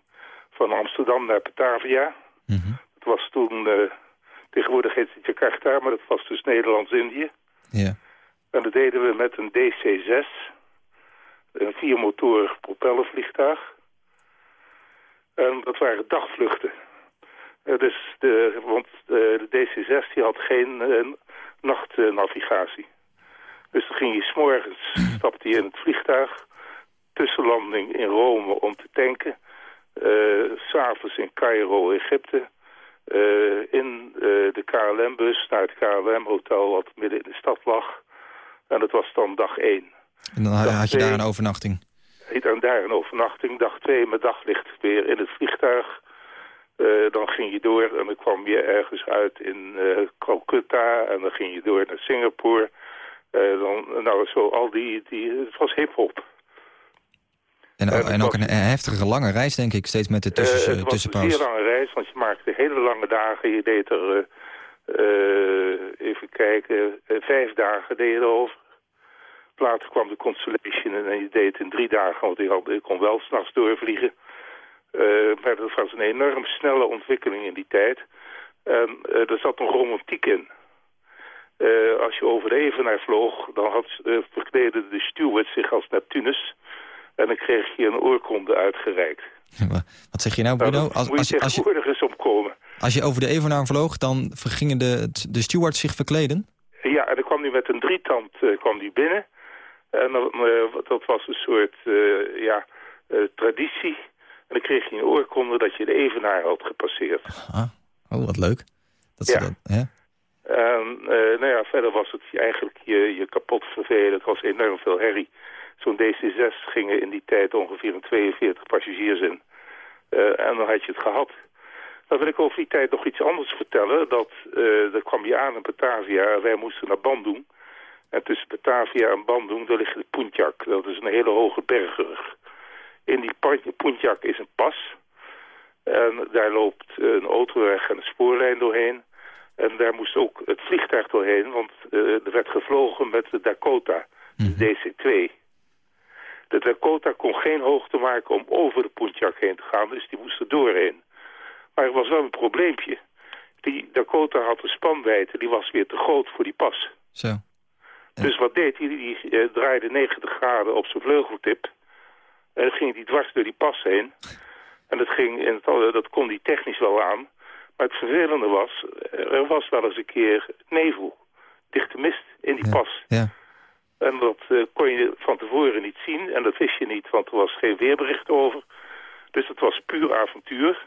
van Amsterdam naar Batavia. Mm -hmm. Dat was toen, tegenwoordig heet het Jakarta, maar dat was dus Nederlands-Indië. Yeah. En dat deden we met een DC-6, een viermotor propellervliegtuig. En dat waren dagvluchten. Uh, dus de, want uh, de DC-6 die had geen uh, nachtnavigatie. dus dan ging je s'morgens, stapte je in het vliegtuig, tussenlanding in Rome om te tanken. S'avonds in Cairo, Egypte. in de KLM-bus naar het KLM-hotel wat midden in de stad lag. En dat was dan dag één. En dan had je daar een overnachting? En daar een overnachting. Dag twee met daglicht weer in het vliegtuig. Dan ging je door en dan kwam je ergens uit in uh, Calcutta en dan ging je door naar Singapore. dan, nou, zo al die, die, het was hip-hop. En, en ook een heftige lange reis, denk ik, steeds met de tussen, uh, het was een zeer lange reis, want je maakte hele lange dagen. Je deed er, even kijken, vijf dagen deed je erover. Later kwam de Constellation en je deed het in drie dagen, want ik, had, ik kon wel s'nachts doorvliegen. Maar dat was een enorm snelle ontwikkeling in die tijd. En er zat een romantiek in. als je over de Evenaar vloog, dan had, verkleedde de steward zich als Neptunus... En dan kreeg je een oorkonde uitgereikt. Wat zeg je nou, Bruno? Nou, als, moet je als, eens opkomen. Als je over de Evenaar vloog, dan gingen de, de stewards zich verkleden? Ja, en dan kwam hij met een drietand uh, kwam die binnen. En uh, dat was een soort uh, ja, traditie. En dan kreeg je een oorkonde dat je de Evenaar had gepasseerd. Ah, oh, wat leuk. Dat ja. Dat, hè? En nou ja, verder was het eigenlijk je, je kapot vervelen. Het was enorm veel herrie. Zo'n DC-6 gingen in die tijd ongeveer een 42 passagiers in. Uh, en dan had je het gehad. Dan wil ik over die tijd nog iets anders vertellen. Dat, uh, dat kwam je aan in Batavia. Wij moesten naar Bandung. En tussen Batavia en Bandung, daar ligt de Puntjak. Dat is een hele hoge bergrug. In die Puntjak is een pas. En daar loopt een autoweg en een spoorlijn doorheen. En daar moest ook het vliegtuig doorheen, want uh, er werd gevlogen met de Dakota, de mhm. DC-2. De Dakota kon geen hoogte maken om over de Puntjak heen te gaan, dus die moest er doorheen. Maar er was wel een probleempje. Die Dakota had een spanwijdte, die was weer te groot voor die pas. Zo. Dus wat deed hij? Die, die uh, draaide 90 graden op zijn vleugeltip. En dan ging hij dwars door die pas heen. En dat, ging in het, dat kon hij technisch wel aan. Maar het vervelende was, er was wel eens een keer nevel, dichte mist in die ja. pas. Ja. En dat uh, kon je van tevoren niet zien. En dat wist je niet, want er was geen weerbericht over. Dus het was puur avontuur.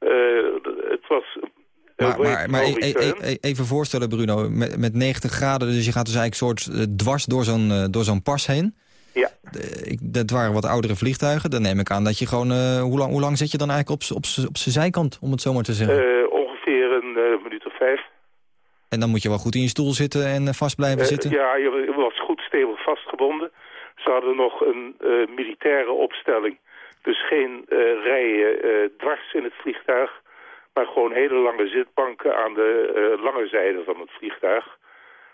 Uh, het was... Uh, maar, maar, maar e e e even voorstellen, Bruno. Met, met 90 graden, dus je gaat dus eigenlijk soort dwars door zo'n door zo'n pas heen. Ja. Ik, dat waren wat oudere vliegtuigen. Dan neem ik aan dat je gewoon... hoe, lang, hoe lang zit je dan eigenlijk op, op, op zijn zijkant, om het zo maar te zeggen? ongeveer een minuut of vijf. En dan moet je wel goed in je stoel zitten en vast blijven zitten? Ja, je was goed stevig vastgebonden. Ze hadden nog een militaire opstelling. Dus geen rijen dwars in het vliegtuig. Maar gewoon hele lange zitbanken aan de lange zijde van het vliegtuig.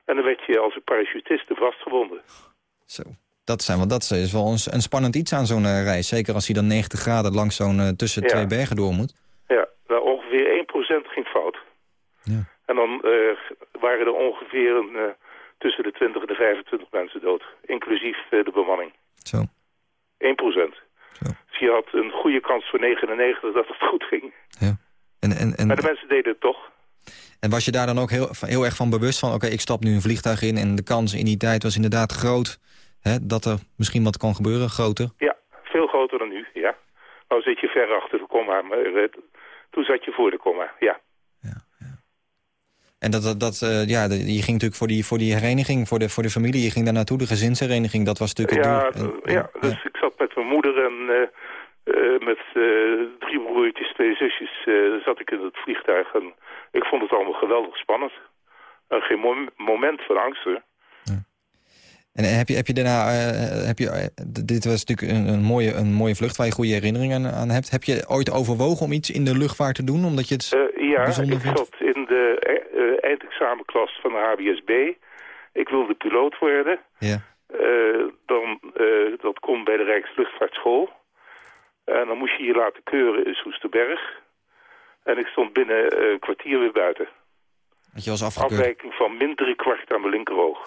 En dan werd je als een parachutiste vastgebonden. Zo. Dat, zijn, want dat is wel een, een spannend iets aan zo'n reis. Zeker als hij dan 90 graden langs zo'n tussen ja. twee bergen door moet. Ja, nou, ongeveer 1% ging fout. Ja. En dan uh, waren er ongeveer een, uh, tussen de 20 en de 25 mensen dood. Inclusief uh, de bemanning. Zo. 1 procent. Dus je had een goede kans voor 99 dat het goed ging. Ja. En, en, en... Maar de mensen deden het toch. En was je daar dan ook heel, heel erg van bewust van... oké, ik stap nu een vliegtuig in en de kans in die tijd was inderdaad groot... Hè, dat er misschien wat kan gebeuren, groter? Ja, veel groter dan nu, ja. Nou zit je ver achter de komma, maar toen zat je voor de komma, ja. En dat, dat, dat uh, ja, je ging natuurlijk voor die, voor die hereniging, voor de, voor de familie, je ging daar naartoe, de gezinshereniging, dat was natuurlijk ja, het doel. En, ja, dus ja. ik zat met mijn moeder en uh, uh, met drie broertjes, twee zusjes, zat ik in het vliegtuig. En ik vond het allemaal geweldig spannend. En geen mom moment van angst, hoor. En heb je, heb je daarna, uh, heb je, dit was natuurlijk een, een, mooie, een mooie vlucht waar je goede herinneringen aan, hebt. Heb je ooit overwogen om iets in de luchtvaart te doen, omdat je het uh, ja, bijzonder ik vindt? zat in de uh, eindexamenklas van de HBSB. Ik wilde piloot worden. Ja. dan, dat kon bij de Rijksluchtvaartschool. En dan moest je je laten keuren in Soesterberg. En ik stond binnen een kwartier weer buiten. Dat je was afgekeurd? Afwijking van min drie kwart aan mijn linkeroog.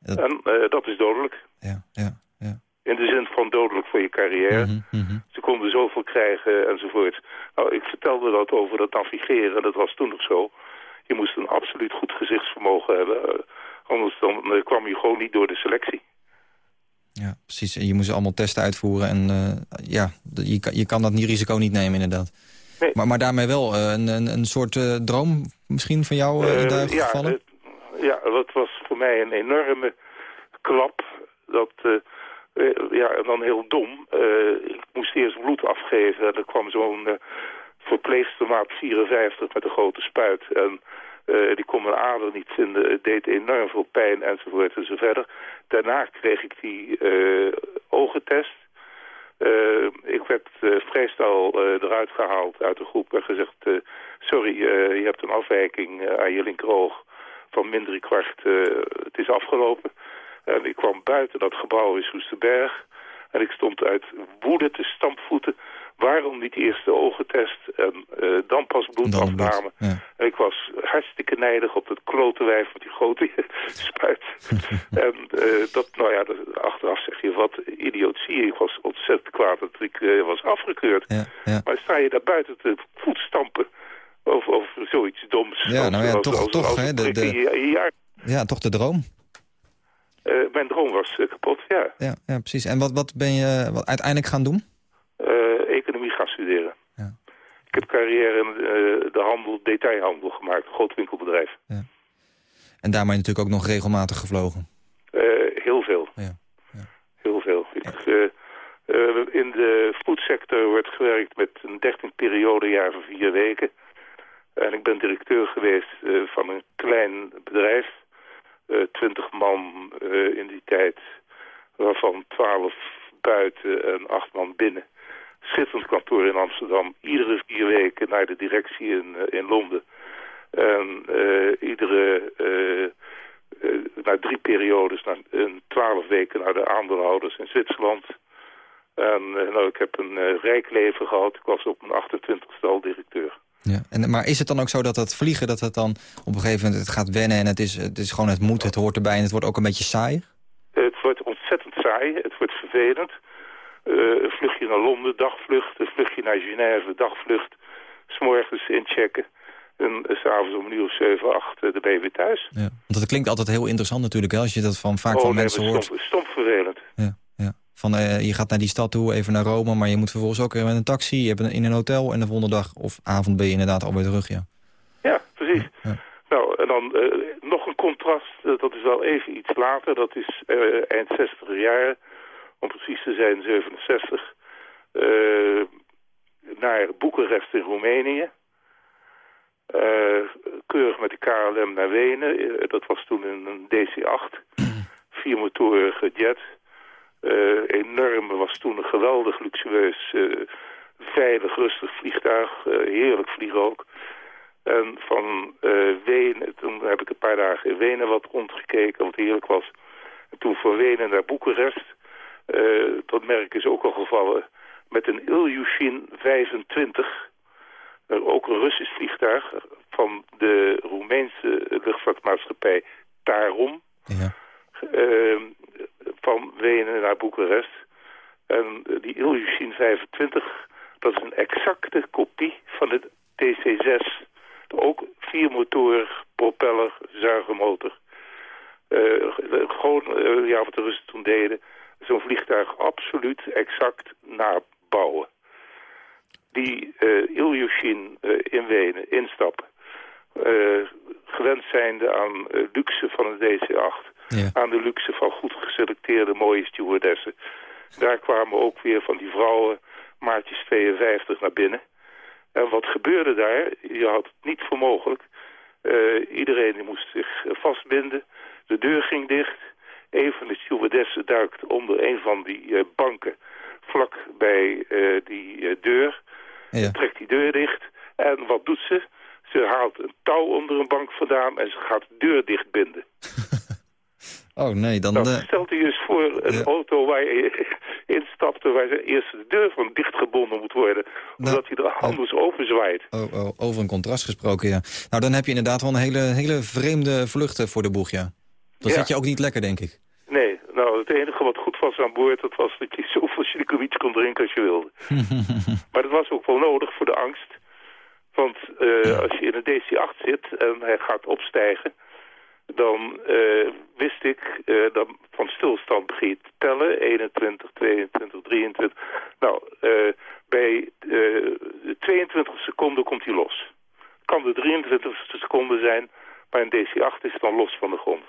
Dat... En uh, dat is dodelijk. Ja, ja, ja. In de zin van dodelijk voor je carrière. Mm -hmm. Ze konden zoveel krijgen enzovoort. Nou, ik vertelde dat over dat navigeren. Dat was toen nog zo. Je moest een absoluut goed gezichtsvermogen hebben. Uh, anders dan uh, kwam je gewoon niet door de selectie. Ja, precies. En je moest allemaal testen uitvoeren. En ja, je kan, je kan dat niet, risico niet nemen inderdaad. Nee. Maar, maar daarmee wel een, een, een soort droom misschien van jou in duigen ja, gevallen? Ja, dat was voor mij een enorme klap. Dat, ja, en dan heel dom. ik moest eerst bloed afgeven en er kwam zo'n verpleegster maat 54 met een grote spuit. En uh, die kon mijn ader niet vinden. Het deed enorm veel pijn enzovoort enzovoort. Daarna kreeg ik die uh. Uh, ik werd snel eruit gehaald uit de groep en gezegd... sorry, je hebt een afwijking aan je linkeroog van minder drie kwart. het is afgelopen. En ik kwam buiten dat gebouw in Soesterberg. En ik stond uit woede te stampvoeten waarom niet eerst de ogentest en uh, dan pas bloedafname. Ja. Ik was hartstikke nijdig op het klote wijf met die grote spuit. en uh, dat, nou ja, dat, achteraf zeg je wat idiotie. Ik was ontzettend kwaad dat ik uh, was afgekeurd. Ja, ja. Maar sta je daar buiten te voetstampen over, over zoiets doms. Ja, nou ja, toch, toch, hè, de, de, ja, toch de droom. mijn droom was kapot, ja. ja. Ja, precies. En wat, wat ben je wat uiteindelijk gaan doen? economie gaan studeren. Ja. Ik heb carrière in uh, de handel, detailhandel gemaakt, een groot winkelbedrijf. Ja. En daarmee natuurlijk ook nog regelmatig gevlogen? Heel veel. Ja. ja. Heel veel. Ik, in de foodsector werd gewerkt met een 13 periode jaar van vier weken. En ik ben directeur geweest van een klein bedrijf. 20 man in die tijd, waarvan 12 buiten en 8 man binnen schitterend kantoor in Amsterdam. Iedere vier weken naar de directie in, in Londen. En iedere, na drie periodes, na twaalf weken naar de aandeelhouders in Zwitserland. En nou, ik heb een rijk leven gehad. Ik was op mijn 28ste al directeur. Ja. En, maar is het dan ook zo dat dat vliegen, dat het dan op een gegeven moment het gaat wennen... en het is, het is gewoon het moet, het hoort erbij en het wordt ook een beetje saai? Het wordt ontzettend saai, het wordt vervelend. Uh, een vluchtje naar Londen, dagvlucht. Een vluchtje naar Genève, dagvlucht. S'morgens inchecken. En s'avonds om een uur of 7, 8 uh, de ben je weer thuis. Ja, want dat klinkt altijd heel interessant natuurlijk. Hè, als je dat van, vaak oh, van nee, mensen hoort. Stom vervelend. Van, uh, je gaat naar die stad toe, even naar Rome. Maar je moet vervolgens ook met een taxi. Je hebt een, in een hotel. En de volgende dag of avond ben je inderdaad alweer terug. Ja, ja precies. Ja, Nou, en dan nog een contrast. dat is wel even iets later. Dat is eind 60 jaar om precies te zijn 67, uh, naar Boekarest in Roemenië. Keurig met de KLM naar Wenen. Dat was toen een DC-8. Viermotorige jet. Enorm, was toen een geweldig luxueus, veilig, rustig vliegtuig. heerlijk vliegen ook. En van Wenen, toen heb ik een paar dagen in Wenen wat rondgekeken, wat heerlijk was. En toen van Wenen naar Boekarest. Dat merk is ook al gevallen met een Ilyushin 25. Uh, ook een Russisch vliegtuig van de Roemeense luchtvaartmaatschappij Tarom. Ja. Uh, van Wenen naar Boekarest. En die Ilyushin 25, dat is een exacte kopie van het DC-6. Ook vier motor, propeller, zuigermotor. Uh, gewoon ja, wat de Russen toen deden zo'n vliegtuig absoluut exact nabouwen. Die uh, Ilyushin uh, in Wenen instappen. Uh, gewend zijnde aan luxe van een DC-8. Ja. Aan de luxe van goed geselecteerde mooie stewardessen. Daar kwamen ook weer van die vrouwen maatjes 52 naar binnen. En wat gebeurde daar? Je had het niet voor mogelijk. iedereen moest zich vastbinden. De deur ging dicht. Een van de stewardessen duikt onder een van die uh, banken vlak bij uh, die deur. Ja. Trekt die deur dicht. En wat doet ze? Ze haalt een touw onder een bank vandaan en ze gaat de deur dichtbinden. oh nee, dan... Nou, stelt u eens voor een auto waar je instapte... waar eerst de deur van dichtgebonden moet worden... Nou, omdat hij er anders oh, over zwaait. Oh, oh, over een contrast gesproken, ja. Nou, dan heb je inderdaad wel een hele, hele vreemde vluchten voor de boeg, ja. Dan zit je ook niet lekker, denk ik. Nee, nou, het enige wat goed was aan boord... dat was dat je zoveel chilicovic kon drinken als je wilde. maar dat was ook wel nodig voor de angst. Want uh, als je in een DC-8 zit en hij gaat opstijgen... dan uh, wist ik, uh, dan van stilstand begin te tellen. 21, 22, 23. Nou, uh, bij uh, de 22 seconden komt hij los. Kan de 23 seconde zijn, maar in DC-8 is het dan los van de grond.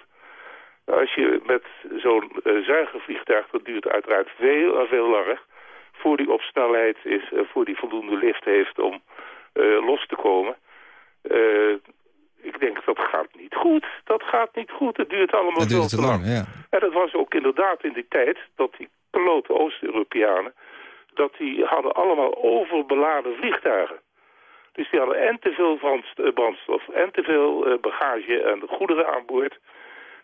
Als je met zo'n zuigervliegtuig, dat duurt uiteraard veel en veel langer... voor die op snelheid is, voor die voldoende lift heeft om los te komen. Ik denk, dat gaat niet goed. Dat gaat niet goed. Het duurt allemaal veel te lang, ja. En dat was ook inderdaad in die tijd dat die piloten Oost-Europeanen... dat die hadden allemaal overbeladen vliegtuigen. Dus die hadden en te veel brandstof en te veel bagage en goederen aan boord...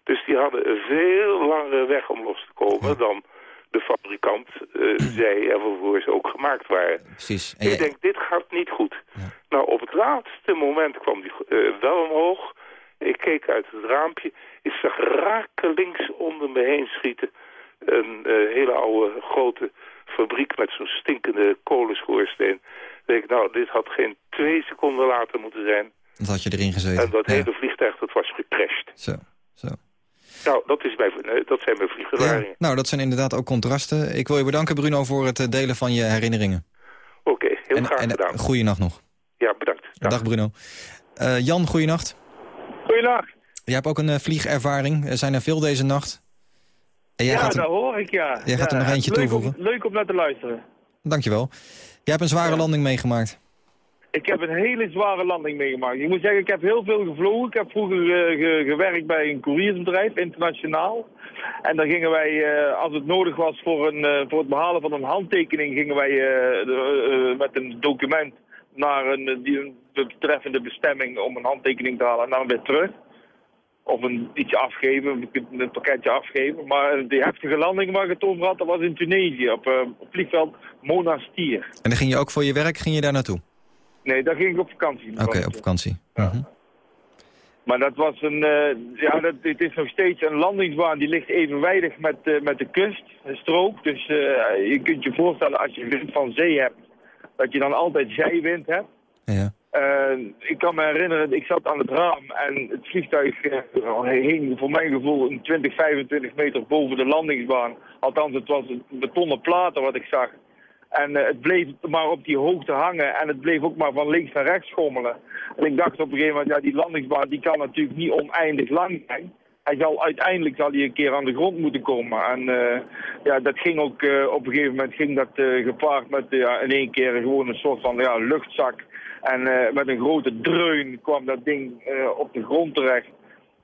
Dus die hadden een veel langere weg om los te komen ja. dan de fabrikant uh, zei en waarvoor ze ook gemaakt waren. Precies. En ik denk, dit gaat niet goed. Ja. Nou, op het laatste moment kwam die uh, wel omhoog. Ik keek uit het raampje. Ik zag rakelings onder me heen schieten. Een uh, hele oude grote fabriek met zo'n stinkende kolenschoorsteen. Ik denk, nou, dit had geen twee seconden later moeten zijn. Dat had je erin gezeten. En dat ja. hele vliegtuig, dat was gecrashed. Zo, zo. Nou, dat, is mijn, dat zijn mijn vliegervaringen. Ja, nou, dat zijn inderdaad ook contrasten. Ik wil je bedanken, Bruno, voor het delen van je herinneringen. Oké, okay, heel en, graag en, gedaan. Goeienacht nog. Ja, bedankt. Dag, Dag Bruno. Uh, Jan, goeienacht. Goeienacht. Jij hebt ook een uh, vliegervaring. Er zijn er veel deze nacht. En jij ja, gaat er, dat hoor ik, ja. Jij gaat er nog eentje leuk toevoegen. Om, leuk om naar te luisteren. Dankjewel. Jij hebt een zware ja. landing meegemaakt. Ik heb een hele zware landing meegemaakt. Ik moet zeggen, ik heb heel veel gevlogen. Ik heb vroeger ge gewerkt bij een couriersbedrijf, internationaal. En dan gingen wij, uh, als het nodig was voor, een, uh, voor het behalen van een handtekening, gingen wij de, met een document naar een, die, een betreffende bestemming om een handtekening te halen en dan weer terug. Of een ietsje afgeven, een pakketje afgeven. Maar die heftige landing waar ik het over had, dat was in Tunesië, op, op vliegveld Monastir. En dan ging je ook voor je werk, ging je daar naartoe? Nee, daar ging ik op vakantie. Oké, okay, op vakantie. Ja. Mm -hmm. Maar dat was een, uh, ja, dat, het is nog steeds een landingsbaan die ligt evenwijdig met, uh, met de kust, een strook. Dus uh, je kunt je voorstellen als je wind van zee hebt, dat je dan altijd zijwind hebt. Ja. ik kan me herinneren, ik zat aan het raam en het vliegtuig hing voor mijn gevoel een 20, 25 meter boven de landingsbaan. Althans, het was een betonnen platen wat ik zag. En uh, het bleef maar op die hoogte hangen en het bleef ook maar van links naar rechts schommelen. En ik dacht op een gegeven moment, ja die landingsbaan die kan natuurlijk niet oneindig lang zijn. Hij zal uiteindelijk zal hij een keer aan de grond moeten komen. En uh, ja, dat ging ook uh, op een gegeven moment ging dat gepaard met ja, in één keer gewoon een soort van ja, luchtzak. En met een grote dreun kwam dat ding op de grond terecht.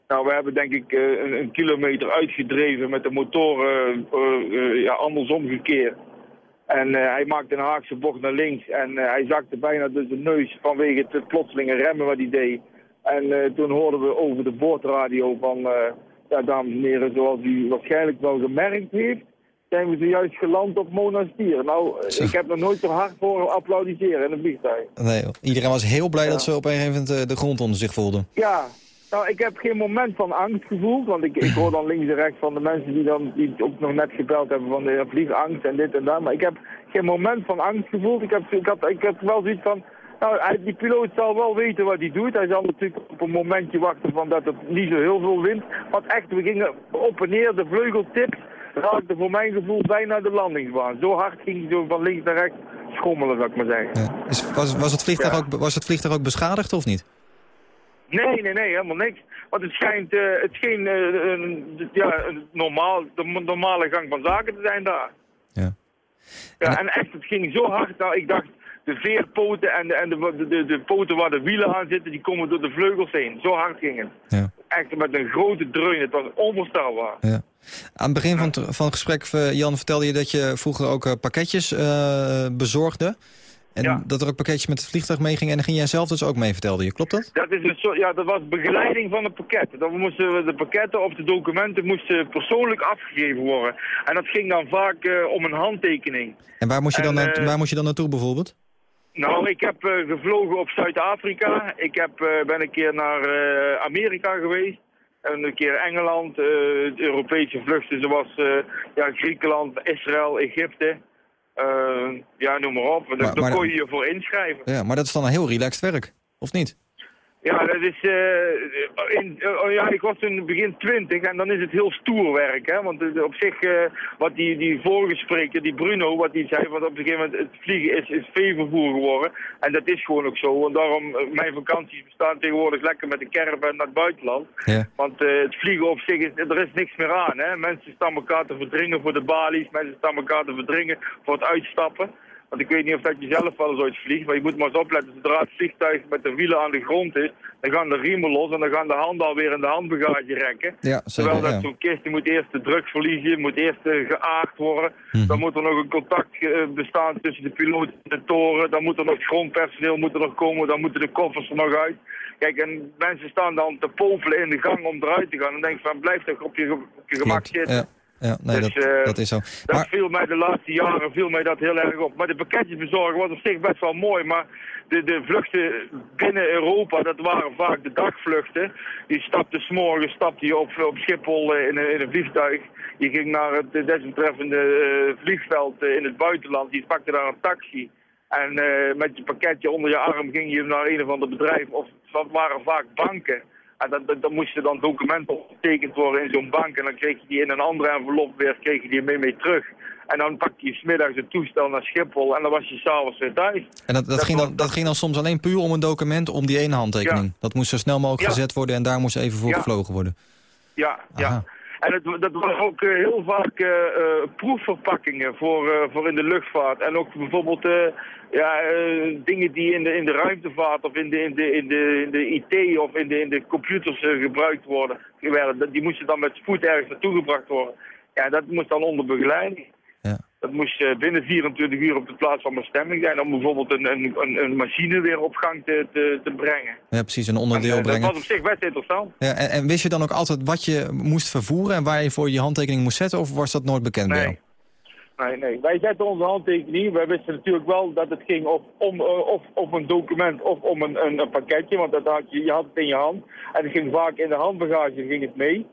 Nou, we hebben denk ik een, een, kilometer uitgedreven met de motoren ja, andersom gekeerd. En uh, hij maakte een haakse bocht naar links en uh, hij zakte bijna dus de neus vanwege het plotselinge remmen wat hij deed. En uh, toen hoorden we over de boordradio van, ja dames en heren, zoals u waarschijnlijk wel gemerkt heeft, zijn we zojuist geland op Monastir. Nou, Zo. ik heb nog nooit zo hard voor applaudisseren in een vliegtuig. Nee, iedereen was heel blij ja. dat ze op een gegeven moment de grond onder zich voelden. Ja, nou, ik heb geen moment van angst gevoeld, want ik, ik hoor dan links en rechts van de mensen die dan die ook nog net gebeld hebben van de vliegangst en dit en dat. Maar ik heb geen moment van angst gevoeld. Ik heb, ik had, ik heb wel zoiets van, nou, die piloot zal wel weten wat hij doet. Hij zal natuurlijk op een momentje wachten van dat het niet zo heel veel wind. Want echt, we gingen op en neer, de vleugeltips raakte voor mijn gevoel bijna de landingsbaan. Zo hard ging hij zo van links naar rechts schommelen, zou ik maar zeggen. Ja. Is, was, was, het vliegtuig ja. ook, was het vliegtuig ook beschadigd of niet? Nee, nee, nee, helemaal niks. Want het schijnt, uh, het scheen uh, een, ja, een normaal, de normale gang van zaken te zijn daar. Ja. Ja, en echt, het ging zo hard. Nou, ik dacht, de veerpoten en, de, en de, de, de poten waar de wielen aan zitten, die komen door de vleugels heen. Zo hard ging het. Ja. Echt met een grote dreun. Het was onvoorstelbaar. Ja. Aan het begin van het, van het gesprek, Jan, vertelde je dat je vroeger ook pakketjes uh, bezorgde. En ja. dat er ook pakketjes met het vliegtuig meegingen. En dan ging jij zelf dus ook mee, vertelde je. Klopt dat? Dat, is een soort, ja, dat was begeleiding van het pakket. Dan moesten de pakketten of de documenten moesten persoonlijk afgegeven worden. En dat ging dan vaak uh, om een handtekening. En waar moest je, dan, En, eh, waar moest je dan naartoe bijvoorbeeld? Nou, ik heb eh, gevlogen op Zuid-Afrika. Ik heb, eh, ben een keer naar eh, Amerika geweest. En een keer Engeland, eh, de Europese vluchten zoals eh, ja, Griekenland, Israël, Egypte. Eh, ja, noem maar op. Maar- maar- kon je je voor inschrijven. Ja, maar dat is dan een heel relaxed werk, of niet? Ja, dat is, eh, in, oh ja, ik was toen begin twintig en dan is het heel stoer werk, hè. Want op zich, eh, wat die, die vorige spreker, die Bruno, wat die zei, want op een gegeven moment het vliegen is, is veevervoer geworden. En dat is gewoon ook zo. En daarom, eh, mijn vakanties bestaan tegenwoordig lekker met de caravan naar het buitenland. Ja. Want het vliegen op zich, is, er is niks meer aan, hè. Mensen staan elkaar te verdringen voor de balies, mensen staan elkaar te verdringen voor het uitstappen. Want ik weet niet of dat je zelf wel eens ooit vliegt, maar je moet maar eens opletten. Zodra het vliegtuig met de wielen aan de grond is, dan gaan de riemen los en dan gaan de handen alweer in de handbagage rekken. Ja, zeker, Terwijl dat ja. zo'n kist, die moet eerst de druk verliezen, moet eerst eh, geaard worden. Mhm. Dan moet er nog een contact eh, bestaan tussen de piloot en de toren. Dan moet er nog grondpersoneel moet er nog komen, dan moeten de koffers er nog uit. Kijk, en mensen staan dan te popelen in de gang om eruit te gaan. En denk van, blijf toch op je, op je gemak zitten. Ja, ja nee, Dus, dat, eh, dat is zo. Dat Maar, viel mij de laatste jaren viel mij dat heel erg op. Maar de pakketjesbezorger was op zich best wel mooi. Maar de, de vluchten binnen Europa, dat waren vaak de dagvluchten. Die stapte s'morgens stapte je op, op Schiphol eh, in een, in een vliegtuig. Je ging naar het desbetreffende eh, vliegveld in het buitenland. Je pakte daar een taxi. En met je pakketje onder je arm ging je naar een of ander bedrijf. Of dat waren vaak banken. En dan, dan, dan moesten dan documenten opgetekend worden in zo'n bank. En dan kreeg je die in een andere envelop weer, kreeg je die mee, mee terug. En dan pakte je smiddags het toestel naar Schiphol en dan was je s'avonds weer thuis. en dat, dat, dat ging dan, dat ging dan soms alleen puur om een document om die ene handtekening. Ja. Dat moest zo snel mogelijk Ja. gezet worden en daar moest even voor Ja. gevlogen worden. Ja, ja. En het, dat waren ook eh, heel vaak eh, eh, proefverpakkingen voor, voor in de luchtvaart. En ook bijvoorbeeld ja, dingen die in de, in de ruimtevaart of in de, in de, in de, in de IT of in de, in de computers gebruikt worden. Die moesten dan met spoed ergens naartoe gebracht worden. Ja, dat moest dan onder begeleiding. Dat moest eh, binnen 24 uur op de plaats van bestemming zijn om bijvoorbeeld een, een, een, machine weer op gang te, te, te brengen. Ja, precies, een En, onderdeel eh, dat brengen. was op zich best interessant. Ja, en, en wist je dan ook altijd wat je moest vervoeren en waar je voor je handtekening moest zetten? Of was dat nooit bekend bij jou? Nee. Nee, nee. Wij zetten onze handtekening. Wij wisten natuurlijk wel dat het ging of om, eh, of om een document of om een, een, een pakketje. Want dat had je, je had het in je hand. En het ging vaak in de handbagage ging het mee.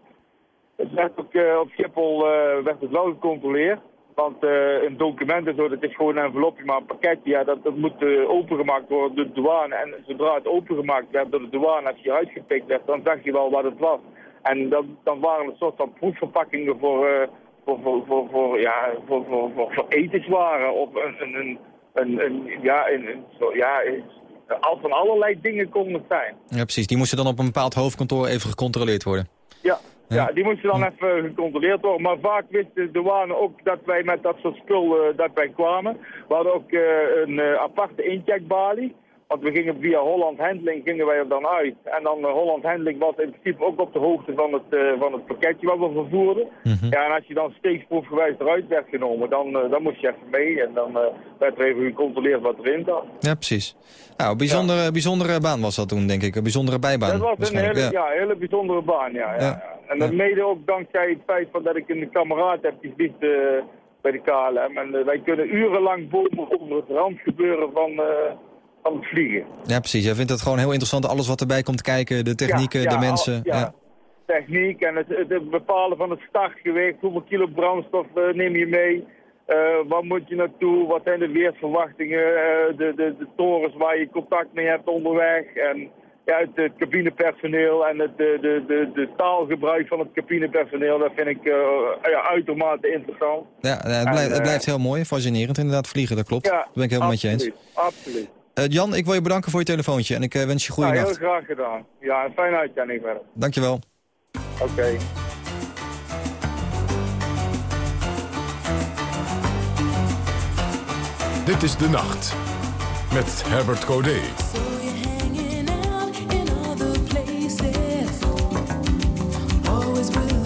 Het werd ook, op Schiphol werd het wel gecontroleerd. Want eh, een document en zo, dat is gewoon een envelopje, maar een pakketje, ja, dat, dat moet eh, opengemaakt worden door de douane. En zodra het opengemaakt werd door de douane, als je uitgepikt werd, dan zag je wel wat het was. En dan, dan waren het een soort van proefverpakkingen voor, eh, voor, voor, voor, voor, ja, voor, voor, voor, voor etenswaren of een, een, een, een, ja, een, een, zo, ja, al van allerlei dingen kon het zijn. Ja, precies. Die moesten dan op een bepaald hoofdkantoor even gecontroleerd worden. Ja, die moesten dan even gecontroleerd worden. Maar vaak wist de douane ook dat wij met dat soort spul eh, dat wij kwamen. We hadden ook eh, een eh, aparte incheckbalie. Want we gingen via Holland Handling gingen wij er dan uit. En dan eh, Holland Handling was in principe ook op de hoogte van het, eh, van het pakketje wat we vervoerden. Mhm. Ja, en als je dan steeksproefgewijs eruit werd genomen, dan, eh, dan moest je even mee. En dan werd er even gecontroleerd wat erin zat. Ja, precies. Nou, bijzondere, bijzondere baan was dat toen, denk ik. Een bijzondere bijbaan. Dat was een hele, ja. hele bijzondere baan, ja. ja, Ja. ja. En dat mede ook dankzij het feit van dat ik een kameraad heb die eh, bij de KLM. En wij kunnen urenlang bomen over het randgebeuren van, van het vliegen. Ja, precies. Jij vindt het gewoon heel interessant. Alles wat erbij komt kijken, de technieken, Ja, de mensen. al- ja. ja. Techniek en het, het bepalen van het startgewicht. Hoeveel kilo brandstof eh, neem je mee? Eh, waar moet je naartoe? Wat zijn de weersverwachtingen? Eh, de, de, de torens waar je contact mee hebt onderweg. En ja, het, het cabinepersoneel en het de, de, de, de taalgebruik van het cabinepersoneel. Dat vind ik ja, uitermate interessant. Ja, het, blijft, het blijft heel mooi, fascinerend inderdaad, vliegen, dat klopt. Ja, dat ben ik helemaal met je eens. absoluut, Jan, ik wil je bedanken voor je telefoontje en ik eh, wens je goede Ja, heel nacht. graag gedaan. Ja, een fijne uitzending verder. Dankjewel. Oké. Dit is De Nacht. Met Herbert Codé. When in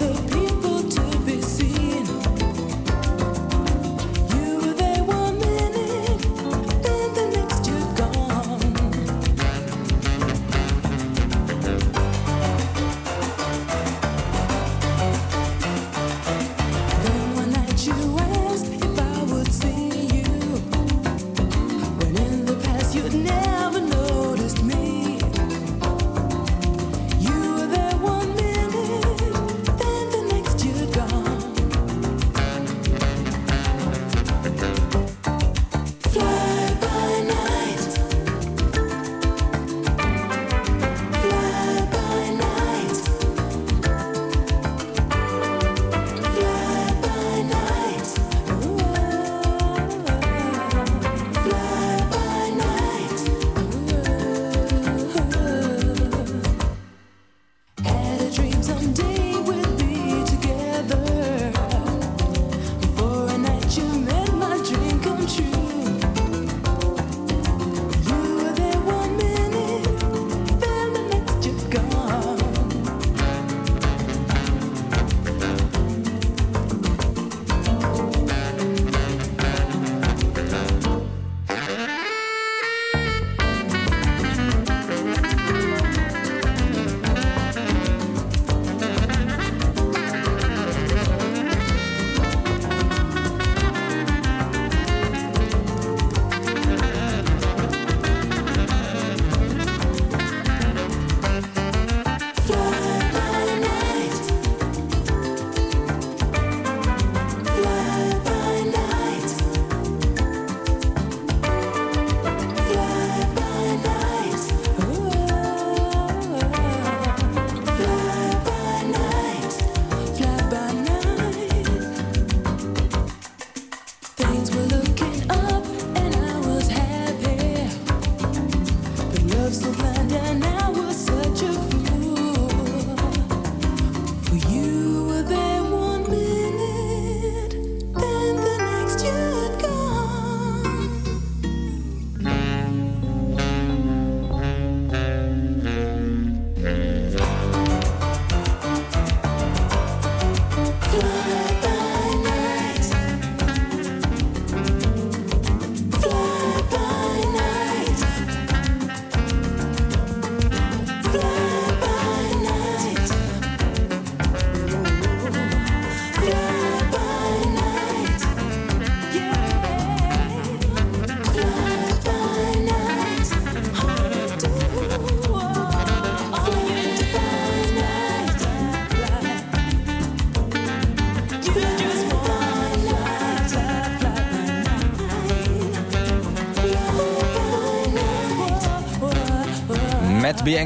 Love so blind and I was such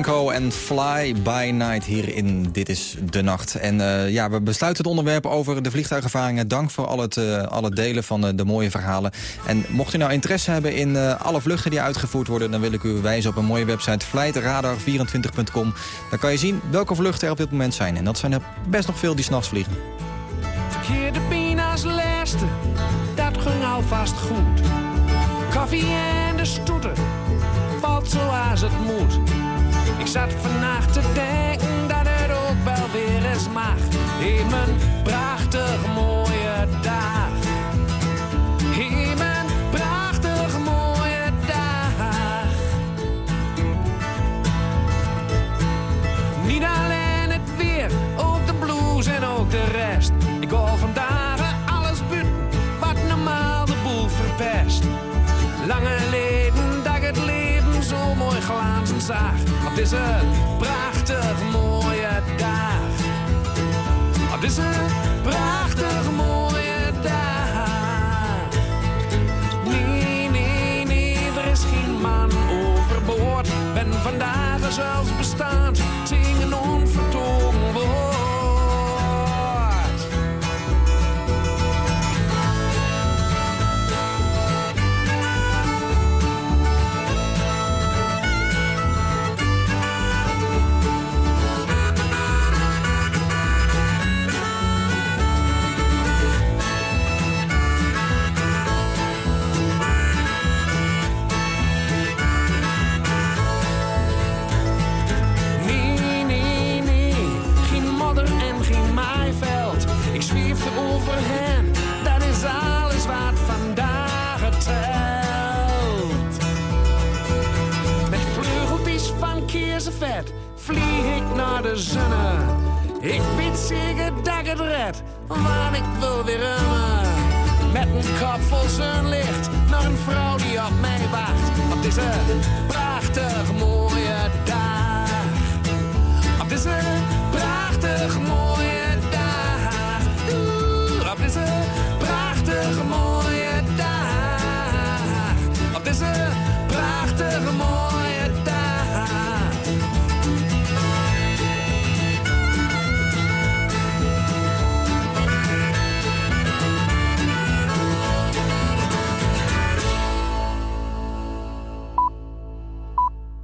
Bianco en Fly by Night hier in Dit is de Nacht. En uh, ja, we besluiten het onderwerp over de vliegtuigervaringen. Dank voor al het, uh, delen van uh, de mooie verhalen. En mocht u nou interesse hebben in alle vluchten die uitgevoerd worden... dan wil ik u wijzen op een mooie website flightradar24.com. Daar kan je zien welke vluchten er op dit moment zijn. En dat zijn er best nog veel die s'nachts vliegen. Verkeerde pina's laatste, dat ging alvast goed. Koffie en de stoeten, valt zoals het moet. Zat vannacht te denken dat het ook wel weer eens mag. In mijn prachtig mooie dag. In mijn prachtig mooie dag. Niet alleen het weer, ook de blues en ook de rest. Ik wil vandaag alles buiten wat normaal de boel verpest. Lange leden dat het leven zo mooi glazen zag. Het is een prachtig mooie dag. Ik weet zeker dat het red, want ik wil weer remmen. Met een kop vol zonlicht naar een vrouw die op mij wacht. Op deze